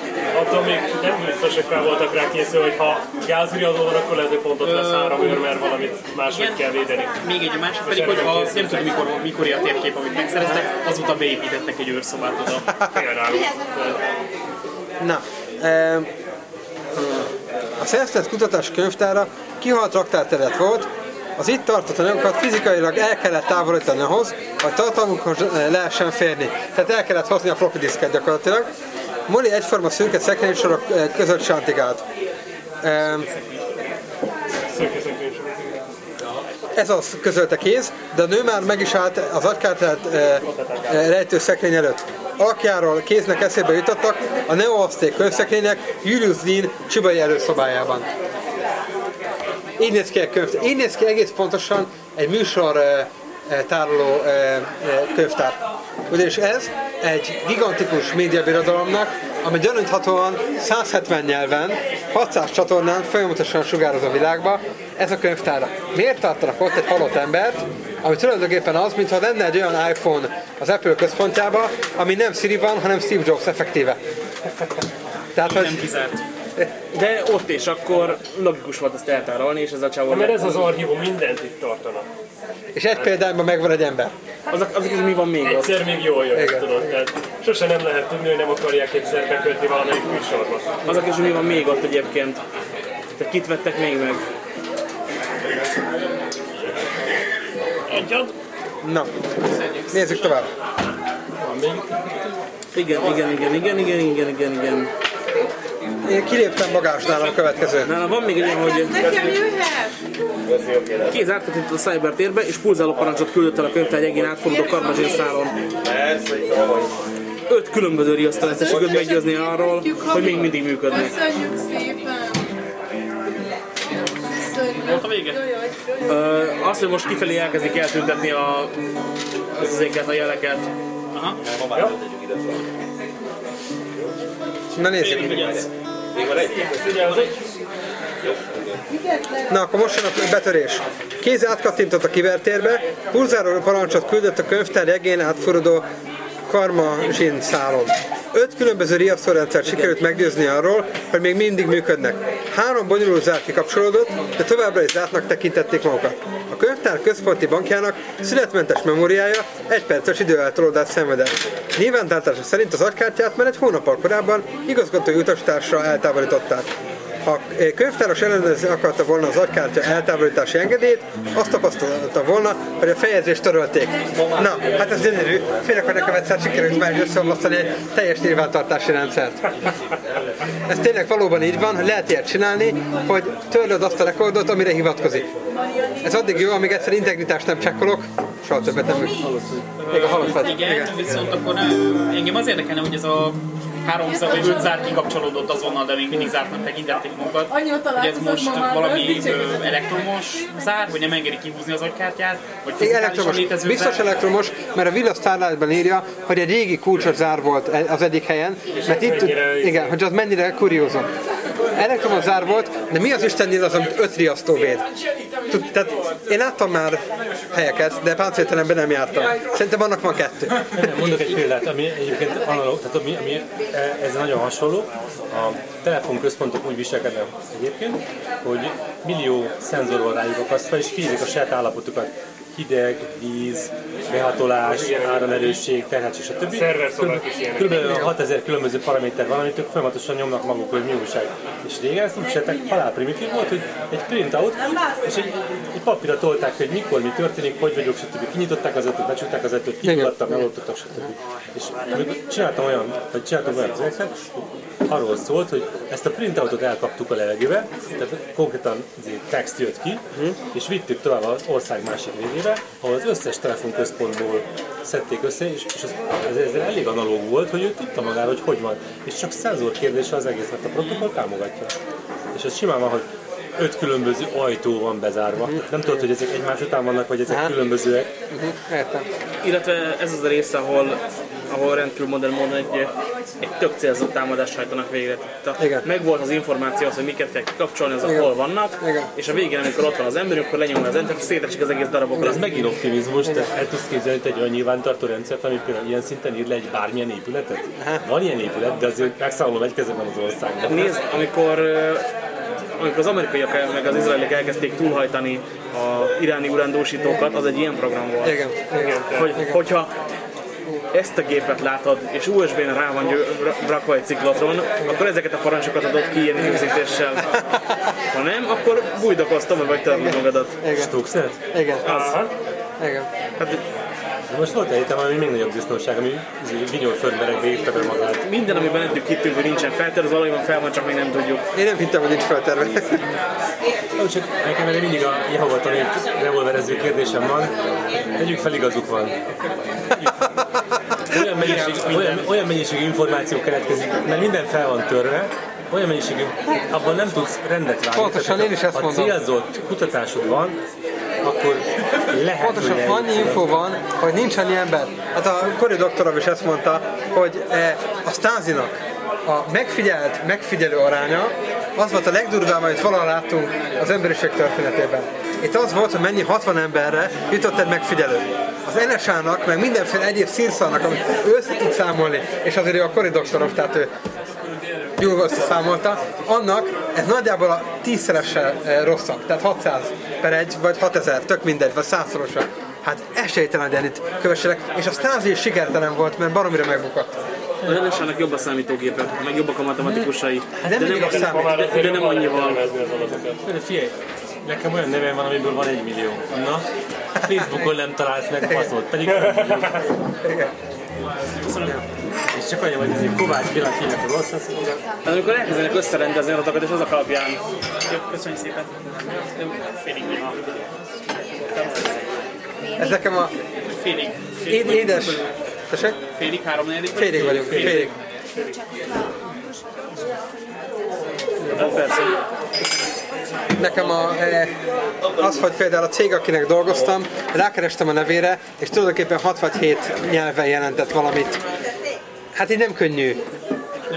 attól még nem biztos, hogy fel voltak rá készülve, hogy ha gázriadó van, akkor lehet, hogy pont ott lesz három őr, mert valamit máshogy kell védeni. Még egy másik pedig, hogy a, nem tudom mikor, mikor a térkép, amit megszereztek, azóta beépítettek egy őrszobát oda. Például. Na, a szerzett kutatás könyvtára kihalt raktárterület volt, az itt tartott anyagokat fizikailag el kellett távolítani ahhoz, hogy tartalmukhoz eh, lehessen férni. Tehát el kellett hozni a floppy diszket gyakorlatilag. Molly egyforma szürke szekrénysorok között sántigált. E, ez az közölte kéz, de a nő már meg is állt az agykártyát e, e, rejtő szekrény előtt. Alakjáról kéznek eszébe jutottak a neoaszték könyvszekrények Julius Dean csibai előszobájában. Így néz ki a könyv. Így néz ki egész pontosan egy műsor e, e, tároló e, e, könyvtár. Ugyanis ez egy gigantikus médiabirodalomnak, ami gyaníthatóan 170 nyelven, 600 csatornán folyamatosan sugároz a világba, ez a könyvtára. Miért tartanak ott egy halott embert, ami tulajdonképpen az, mintha lenne egy olyan iPhone az Apple központjába, ami nem Siri van, hanem Steve Jobs effektíve. Tehát, Nem hogy kizárt. De ott és akkor logikus volt ezt eltárolni, és ez a csávó... Mert ez az archívum mindent itt tartana. és egy példányban megvan egy ember. Azok, azok, mi van még ott? Egyszer még jól jön, Igen. tudod, tehát sose nem lehet tudni, hogy nem akarják egyszer bekötni valamelyik műsorba. Azok is mi van még ott egyébként? Tehát kit vettek még meg? Mondjad. Na, nézzük tovább. Igen, igen, igen, igen, igen, igen, igen, igen. Én kiléptem magásnál a következő. Nálam van még egy olyan, hogy Nekem jöhet? kéz átkatintott a cybertérbe, és pulzáló parancsot küldött el a könyvtár egyén átforduló karbazsén szálon. Öt különböző riasztalást sikerült meggyőzni arról, hogy még mindig működnek. Köszönjük szépen! Volt a vége? Ö, azt, hogy most kifelé elkezdik eltüntetni a, az ezeket a jeleket. Aha. Na nézzük. Vigyázz. Na, akkor most jön a betörés. Kéz átkattintott a kivertérbe, pulzáró parancsot küldött a könyvtár jegén átforudó karma zsin szálon. Öt különböző riasztórendszer sikerült meggyőzni arról, hogy még mindig működnek. Három bonyolult zár kikapcsolódott, de továbbra is zártnak tekintették magukat. A könyvtár központi bankjának születmentes memóriája egy perces időeltolódást szenvedett. Nyilvántartása szerint az agykártyát már egy hónappal korábban igazgatói utasításra eltávolították. Ha eh, könyvtáros ellenőrizni akarta volna az agykártya eltávolítási engedélyt, azt tapasztalta volna, hogy a fejezést törölték. Na, hát ez gyönyörű. Félek, hogy nekem egyszer sikerült már összeomlasztani egy teljes nyilvántartási rendszert. Ez tényleg valóban így van, lehet ilyet csinálni, hogy törlöd azt a rekordot, amire hivatkozik. Ez addig jó, amíg egyszer integritást nem csekkolok, soha többet nem Még a halott. Igen, viszont akkor nem, engem az érdekelne, hogy ez a három zár, vagy öt zár kikapcsolódott azonnal, de még mindig zártnak tekintették magukat. Hogy ez most valami elektromos zár, hogy nem engedi kihúzni az agykártyát, vagy fizikálisan elektromos. létező Biztos zár. elektromos, mert a Villa Starlightban írja, hogy egy régi kulcsos zár volt e- az egyik helyen, mert itt, mennyire- igen, hogy az mennyire kuriózum. Elektromos zár volt, de mi az Istennél az, amit öt riasztó véd? Tud- Tehát én láttam már helyeket, de páncéltelemben nem jártam. Szerintem annak van kettő. Nem, Mondok egy példát, ami egyébként analóg, tehát ami, ami e, ez nagyon hasonló. A telefonközpontok úgy viselkednek egyébként, hogy millió szenzor van rájuk akasztva, és figyelik a saját állapotukat. Hideg, víz, behatolás, áramerősség, stb. Szerverszobák is ilyenek. Kb. 6000 különböző paraméter van, amit ők folyamatosan nyomnak maguk, hogy mi újság. És régen ezt úgy csinálták, halál primitív volt, hogy egy printout, és egy, egy papírra tolták, hogy mikor mi történik, hogy vagyok, stb. Kinyitották az ajtót, becsukták az ajtót, kinyitottam, eloltottak, stb. És csináltam olyan, vagy csináltam olyan projektet, arról szólt, hogy ezt a printoutot elkaptuk a levegőbe, tehát konkrétan azért text jött ki, és vittük tovább az ország másik végébe, ahol az összes telefonközpontból szedték össze, és, és az, ez, ez elég analóg volt, hogy ő tudta magára, hogy hogy van. És csak szenzor kérdése az egész, mert a protokoll támogatja. És ez simán van, hogy öt különböző ajtó van bezárva. Nem tudod, hogy ezek egymás után vannak, vagy ezek Aha. különbözőek. Értem. Illetve ez az a része, ahol, ahol rendkívül modern módon egy, egy tök célzott támadást hajtanak végre. Tehát Igen. megvolt az információ, az, hogy miket kell kikapcsolni, azok Igen. hol vannak, Igen. és a végén, amikor ott van az ember, akkor lenyomja az entert, szétesik az egész darabokra. Ez megint optimizmus, te el tudsz képzelni egy olyan nyilvántartó rendszert, ami például ilyen szinten ír le egy bármilyen épületet? Van ilyen épület, de azért megszámolom egy kezemben az országban. Nézd, amikor, amikor az amerikaiak meg az izraeliek elkezdték túlhajtani a iráni urándósítókat, az egy ilyen program volt. Igen. Igen. Hogy, hogyha ezt a gépet látod, és USB-n rá van rakva egy ciklotron, akkor ezeket a parancsokat adod ki ilyen időzítéssel. Ha nem, akkor bújdokolsz tovább, vagy törled magadat. Stuxnet? Igen. Az. Igen. Hát De most volt egyetem, ami még nagyobb disznóság, ami vinyol földmerekbe írta be magát. minden, amiben eddig hittünk, hogy nincsen feltér, az valójában fel van, csak még nem tudjuk. Én nem hittem, hogy nincs felterve. Jó, csak nekem erre mindig a Jehova tanít revolverező kérdésem van. Tegyük fel, igazuk van. Olyan mennyiség, olyan, olyan mennyiségű információ keletkezik, mert minden fel van törve, olyan mennyiségű, abban nem tudsz rendet vágni. Pontosan, én is ezt ha mondom. célzott kutatásod van, akkor lehet, Pontosan hogy annyi info van, hogy nincs annyi ember. Hát a Kori doktorom is ezt mondta, hogy eh, a stázinak a megfigyelt, megfigyelő aránya az volt a legdurvább, amit valaha láttunk az emberiség történetében. Itt az volt, hogy mennyi 60 emberre jutott egy megfigyelő. Az NSA-nak, meg mindenféle egyéb szírszarnak, amit ő össze tud számolni, és azért ő a Kori doktorom, tehát ő jól összeszámolta, annak ez nagyjából a tízszerese eh, rosszabb, tehát 600 per egy, vagy 6000, tök mindegy, vagy százszorosa. Hát esélytelen, hogy ennyit kövessenek, és a Stasi sikertelen volt, mert baromira megbukott. Az NSA-nak jobb a számítógépe, meg jobbak a matematikusai. Hát nem de, nem, a számít. De, de nem annyival. az. Figyelj, nekem olyan nevem van, amiből van egy millió. Na, Facebookon nem találsz meg baszót, pedig és csak annyi, hogy ez egy Kovács Béla hívják a rossz, azt mondja, Hát amikor elkezdenek összerendezni adatokat, és azok alapján Jó, köszönjük szépen. Félig. Ez nekem a Félig. éd, édes... Tessék? Félig, három negyedik. Félig vagyunk, félig. Hát persze. Nekem a, eh, az, hogy például a cég, akinek dolgoztam, rákerestem a nevére, és tulajdonképpen 6 vagy 7 nyelven jelentett valamit. Hát így nem könnyű.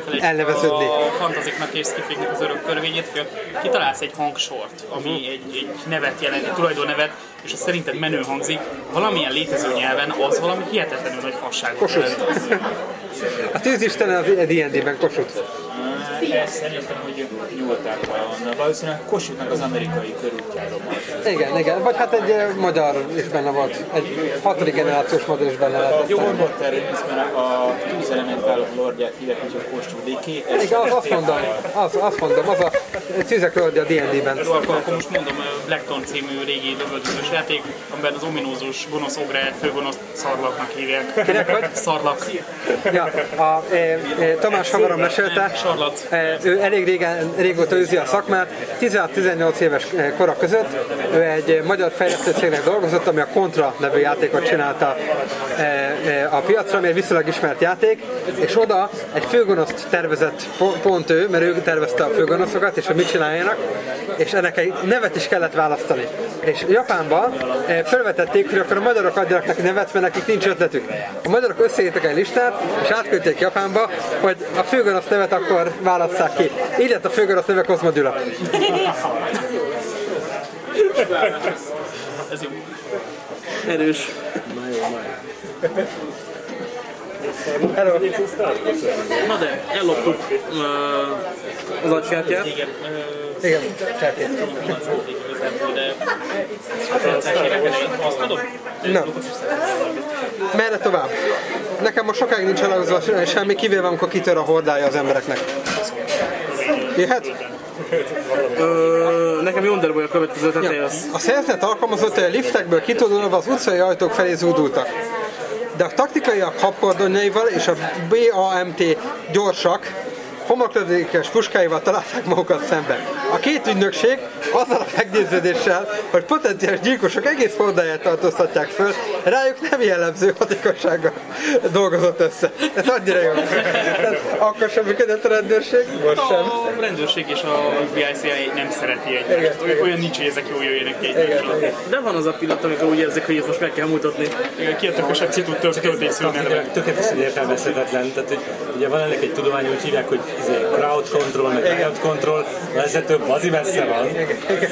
Felejtsd elneveződni. A fantaziknak és skifiknek az örök törvényét, hogy kitalálsz egy hangsort, ami egy, egy nevet jelent, egy tulajdonnevet, és az szerinted menő hangzik, valamilyen létező nyelven az valami hihetetlenül nagy fasságot Kossuth. jelent. A tűzisten az D&D-ben Kossuth. Ez szerintem, hogy nyúlták valahonnan. Valószínűleg Kossuthnak az amerikai körútjáról volt. Igen, igen. Vagy hát egy magyar is benne volt. Egy hatodik generációs magyar is benne volt erről, mert a tűzelementáló lordját hívják, hogy a Kossuth, két Igen, az, azt mondom, az, azt mondom, az a tűzek lordja a D&D-ben. Jó, akkor, akkor most mondom, Blackthorn című régi lövöldözős játék, amiben az ominózus gonosz ogre főgonosz szarlaknak hívják. Kinek vagy? Szarlak. Ja, a, e, e, Tamás hamarom mesélte, Sarlat. Ő elég régen, régóta űzi a szakmát, 16-18 éves kora között ő egy magyar fejlesztő cégnek dolgozott, ami a Contra nevű játékot csinálta a piacra, ami egy viszonylag ismert játék, és oda egy főgonoszt tervezett po- pont ő, mert ő tervezte a főgonoszokat, és hogy mit csináljanak, és ennek egy nevet is kellett választani. És Japánban felvetették, hogy akkor a magyarok adjanak neki nevet, mert nekik nincs ötletük. A magyarok összeírtak egy listát, és átküldték Japánba, hogy a főgonosz nevet akkor válasszák ki. Így lett a főgonosz neve Kozmodula. Ez jó. Erős. Hello. Na de, elloptuk uh, az agykártyát. Igen. Igen, adom? Na. Merre tovább? Nekem most sokáig nincs elhozva semmi, kivéve amikor kitör a hordája az embereknek. Jöhet? Ö, nekem Yonderboy a következő Ja. teteje az. A szerzet alkalmazottai a liftekből kitudulva az utcai ajtók felé zúdultak. De a taktikaiak habkordonyaival és a BAMT gyorsak, homoklövedékes puskáival találták magukat szembe. A két ügynökség azzal a meggyőződéssel, hogy potenciális gyilkosok egész hordáját tartóztatják föl, rájuk nem jellemző hatékonysággal dolgozott össze. Ez annyira jó. Akkor sem működött a rendőrség, most sem. A rendőrség és a FBI CIA nem szereti egymást. Olyan- Olyan nincs, hogy ezek jól jöjjenek ki egymással. De van az a pillanat, amikor úgy érzik, hogy ezt most meg kell mutatni. Igen, Ki a tökösebb. Taktikailag tökéletesen értelmezhetetlen. Tehát, hogy ugye van ennek egy tudomány, úgy hívják, hogy izé, crowd control, meg riot control, ezzel több bazi messze van.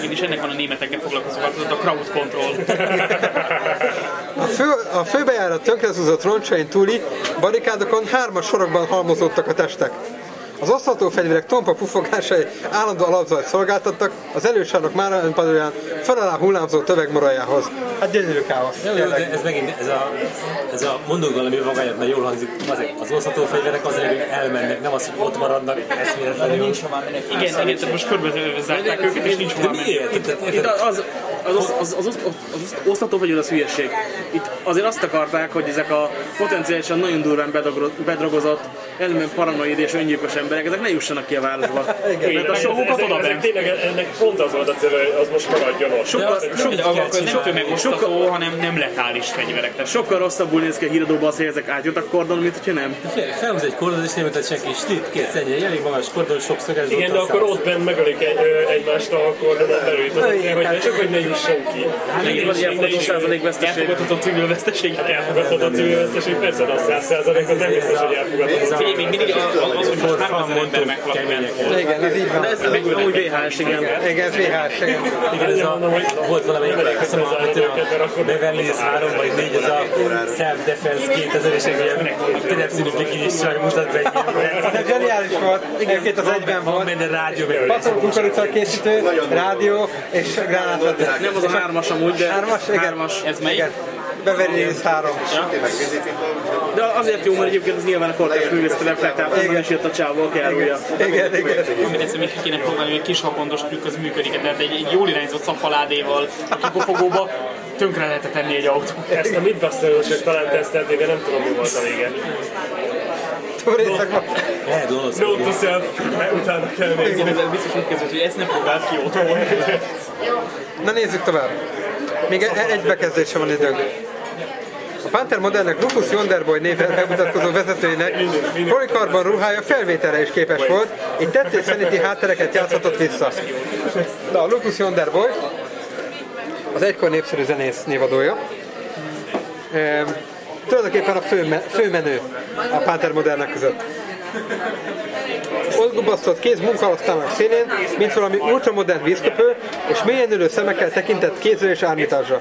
Én is ennek van a németekkel foglalkozó változat, a crowd control. A, fő, a főbejárat tönkrezúzott roncsain túli barikádokon hármas sorokban halmozódtak a testek. Az osztható fegyverek tompa pufogásai állandó alapzajt szolgáltattak az elősárok már fel alá hullámzó tövegmorajához. Hát gyönyörű káosz. Jó, jó, de ez megint, ez a, ez a mondunk valami magáját, mert jól hangzik, az, az osztható fegyverek azért, hogy elmennek, nem az, hogy ott maradnak eszméletlenül. Nincs hová menekülni. Igen, igen, tehát most körbe zárták őket, és nincs hová menni. miért? Tehát, Itt az, az, az, az, az, az, az osztató vagy az hülyeség. Itt azért azt akarták, hogy ezek a potenciálisan nagyon durván bedrogozott, bedrogozott, elmen paranoid és öngyilkos emberek, ezek ne jussanak ki a városba. Mert a sokukat oda bent. Tényleg ennek pont az volt a célja, hogy az most maradjon ott. Sokkal, sokkal, nem tömegosztató, hanem nem letális fegyverek. Tehát sokkal rosszabbul néz ki a híradóban az, hogy ezek átjöttek kordon, mint hogyha nem. Felhúz egy kordon, és nem mutat senki, és itt kész ennyi, elég magas kordon, sok szöges Igen, de akkor ott bent megölik egy, egymást a kordonon belül. Cél, hogy csak hogy ne jusson ki. Mindig van ilyen fotó százalék veszteség. elfogadható civil veszteségek Elfogadható a civil veszteség, persze, de a 100 százalék az nem biztos, hogy elfogadható. Mindig az, hogy most 3000 ember meghalt kemények. Igen, ez így van. Ez még amúgy VHS, igen. Igen, ez VHS, igen. Igen, ez a, volt valami, hiszem a, Beverly Hills 3 vagy 4, ez a Self-Defense 2000 és egy ilyen terepszínű bikinis csaj mutat be egy Ez zseniális volt. Igen, két az egyben van volt. benne rádió, meg Pacol kukorica készítő, rádió és gránátvető. Nem az a hármas amúgy, de Hármas? Igen. Ez melyik? Igen. Beverly Hills 3. De azért jó, mert egyébként ez nyilván a kortárs művészeti reflektál, onnan is jött a csávó, aki árulja. Igen, igen. Amit egyszer még kéne próbálni, hogy egy kis hapondos trükk az működik, tehát egy, egy jól irányzott szafaládéval a kipufogóba tönkre lehetett tenni egy autó. Ezt a Midwesternősök talán tesztelték, de nem tudom mi volt a vége. Lehet gonosz. Note to self, mert utána kell Igen, nézni. ez biztos úgy kezdődött, hogy ezt nem próbált ki otthon. Na nézzük tovább. Még e- egy bekezdése van időnk. Panther modellnek Rufus Yonderboy néven bemutatkozó vezetőinek polikarban ruhája felvételre is képes volt, így tetszés szerinti háttereket játszhatott vissza. De a Rufus Yonderboy az egykor népszerű zenész névadója. E, tulajdonképpen a fő, főmenő a Panther modellnek között. Ott kéz munkalasztának színén, mint valami ultramodern vízköpő, és mélyen ülő szemekkel tekintett kéző és ármításra.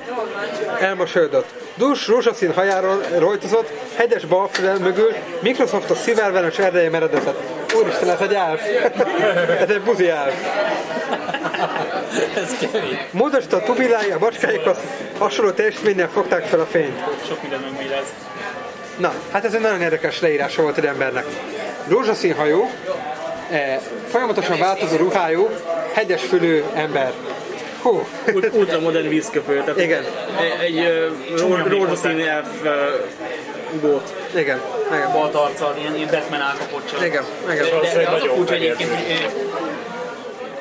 Elmosolyodott. Dus, rózsaszín hajáról rojtozott, hegyes balfülel mögül Microsoftos szivárvános erdeje meredezett. Úristen, ez egy elf! ez egy buzi elf. Ez kemény. Módosított tubilái a macskáikhoz hasonló teljesítménnyel fogták fel a fényt. Sok minden önbíráz. Na, hát ez egy nagyon érdekes leírása volt egy embernek. Rózsaszín hajú, eh, folyamatosan változó ruhájú, hegyes fülű ember. Hú, Ult- Ultramodern vízköpő. Tehát Igen. Egy, egy ró- rózsaszín elf bót. igen, igen, Balt arccal, ilyen, ilyen Batman álkapocsal. igen, igen. de, de az a furcsa egyébként, hogy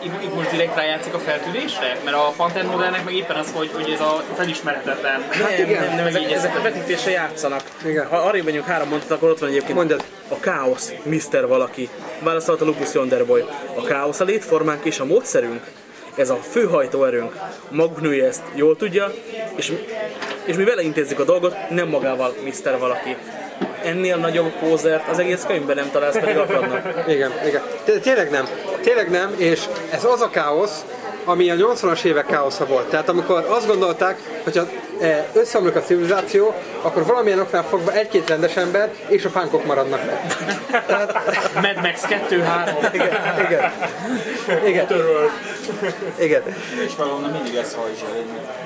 itt, itt most direkt rájátszik a feltűnésre? Mert a Panther modellnek meg éppen az, hogy, hogy ez a felismerhetetlen. Nem, igen. nem, nem, ezek, ezek a vetítésre játszanak. Igen. Ha arrébb megyünk három mondatot, akkor ott van egyébként Mondjad. a káosz, Mr. Valaki. Válaszolta Lupus Yonderboy. A káosz a létformánk és a módszerünk. Ez a fő hajtóerőnk. A maguk nője ezt jól tudja, és, és mi vele intézzük a dolgot, nem magával Mr. Valaki. Ennél nagyobb pózert az egész könyvben nem találsz, pedig akadnak. Igen, igen. Té- Tényleg nem. Tényleg nem, és ez az a káosz, ami a 80-as évek káosza volt. Tehát amikor azt gondolták, hogy eh, összeomlik a civilizáció, akkor valamilyen oknál fogva egy-két rendes ember és a pánkok maradnak meg. Tehát, Mad Max 2-3. igen, igen. Igen. Igen. És valahonnan mindig lesz hajzsel.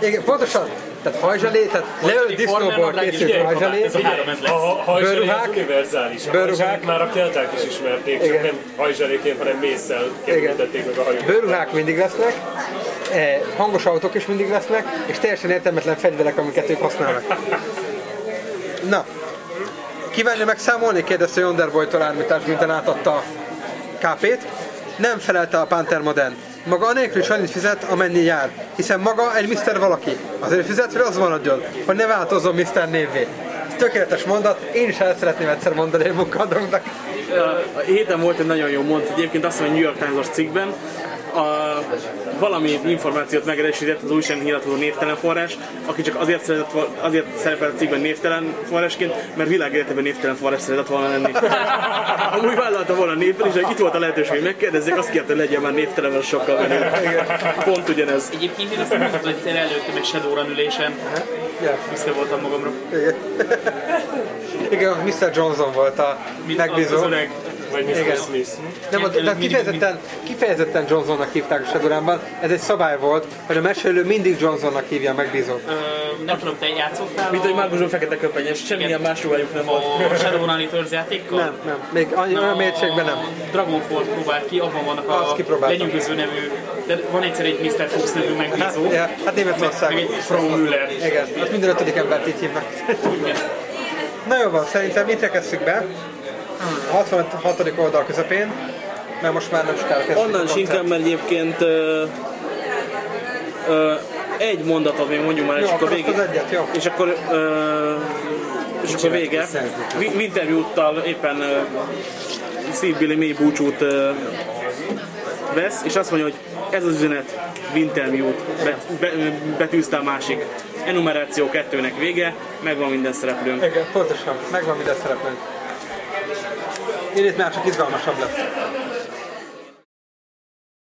Igen, pontosan. Tehát hajzsalé, tehát leölt disznóból készült hajzsalé. Ez a ez hajzselé az univerzális. Bőrruhák. már a kelták is ismerték, Igen. csak nem hajzseléként, hanem mészsel kerültették meg a hajukat. Bőrruhák mindig lesznek, eh, hangos autók is mindig lesznek, és teljesen értelmetlen fegyverek, amiket ők használnak. Na, kívánja megszámolni? kérdezte Yonderboy-tól Ármitás, miután átadta a KP-t. Nem felelte a Panther Modern. Maga anélkül is annyit fizet, amennyi jár, hiszen maga egy Mr. valaki. Azért fizet, hogy az maradjon, hogy ne változzon Mr. névvé. Ez tökéletes mondat, én is el szeretném egyszer mondani egy munkadóknak. A héten volt egy nagyon jó mondat, egyébként azt mondja, hogy New York Times-os cikkben, a, valami információt megerősített az újság híradó névtelen forrás, aki csak azért, szeretett, azért szerepel a cikkben névtelen forrásként, mert világéletében névtelen forrás szeretett volna lenni. Amúgy vállalta volna névtelen, és itt volt a lehetőség, hogy megkérdezzék, azt kérte, hogy legyen már névtelen, mert sokkal menőbb. Pont ugyanez. Egyébként én azt nem mondtam, hogy egyszer előttem egy Shadowrun ülésen. Büszke voltam magamra. Igen, Mr. Johnson volt a megbízó. Az öreg. Vagy Mr. Igen. Smith. Nem, de mindig- kifejezetten, kifejezetten Johnsonnak hívták a Shadowrunban. Ez egy szabály volt, hogy a mesélő mindig Johnsonnak hívja a megbízót. Ö, nem tudom, te játszottál Mint hogy Mágusban fekete köpenyes, semmilyen más ruhájuk nem volt. a Shadowrun Returns játékkal? Nem, nem. Még annyi olyan mértékben nem. Dragonfall próbált ki, abban vannak Azt a kipróbáltam. lenyűgöző nevű, de van egyszer egy Mr. Fox nevű Hát, megbízó, ja, hát meg Németország. egy Frau Müller. Igen, hát minden ötödik embert így hívnak. Na jó van, szerintem itt rekesszük be. A 66. oldal közepén, mert most már nem sokára kezdődik Onnan koncert. sinken, mert egyébként ö, ö, egy mondatot még mondjuk már, és Jó, akkor vége. az egyet, jó. És akkor, ö, és akkor vége. Interjúttal éppen ö, Steve Billy mély búcsút ö, vesz, és azt mondja, hogy ez az üzenet, Wintermute, be, be, betűzte a másik. Enumeráció kettőnek vége, megvan minden szereplőnk. Igen, pontosan, megvan minden szereplőnk. Én itt már csak izgalmasabb lesz.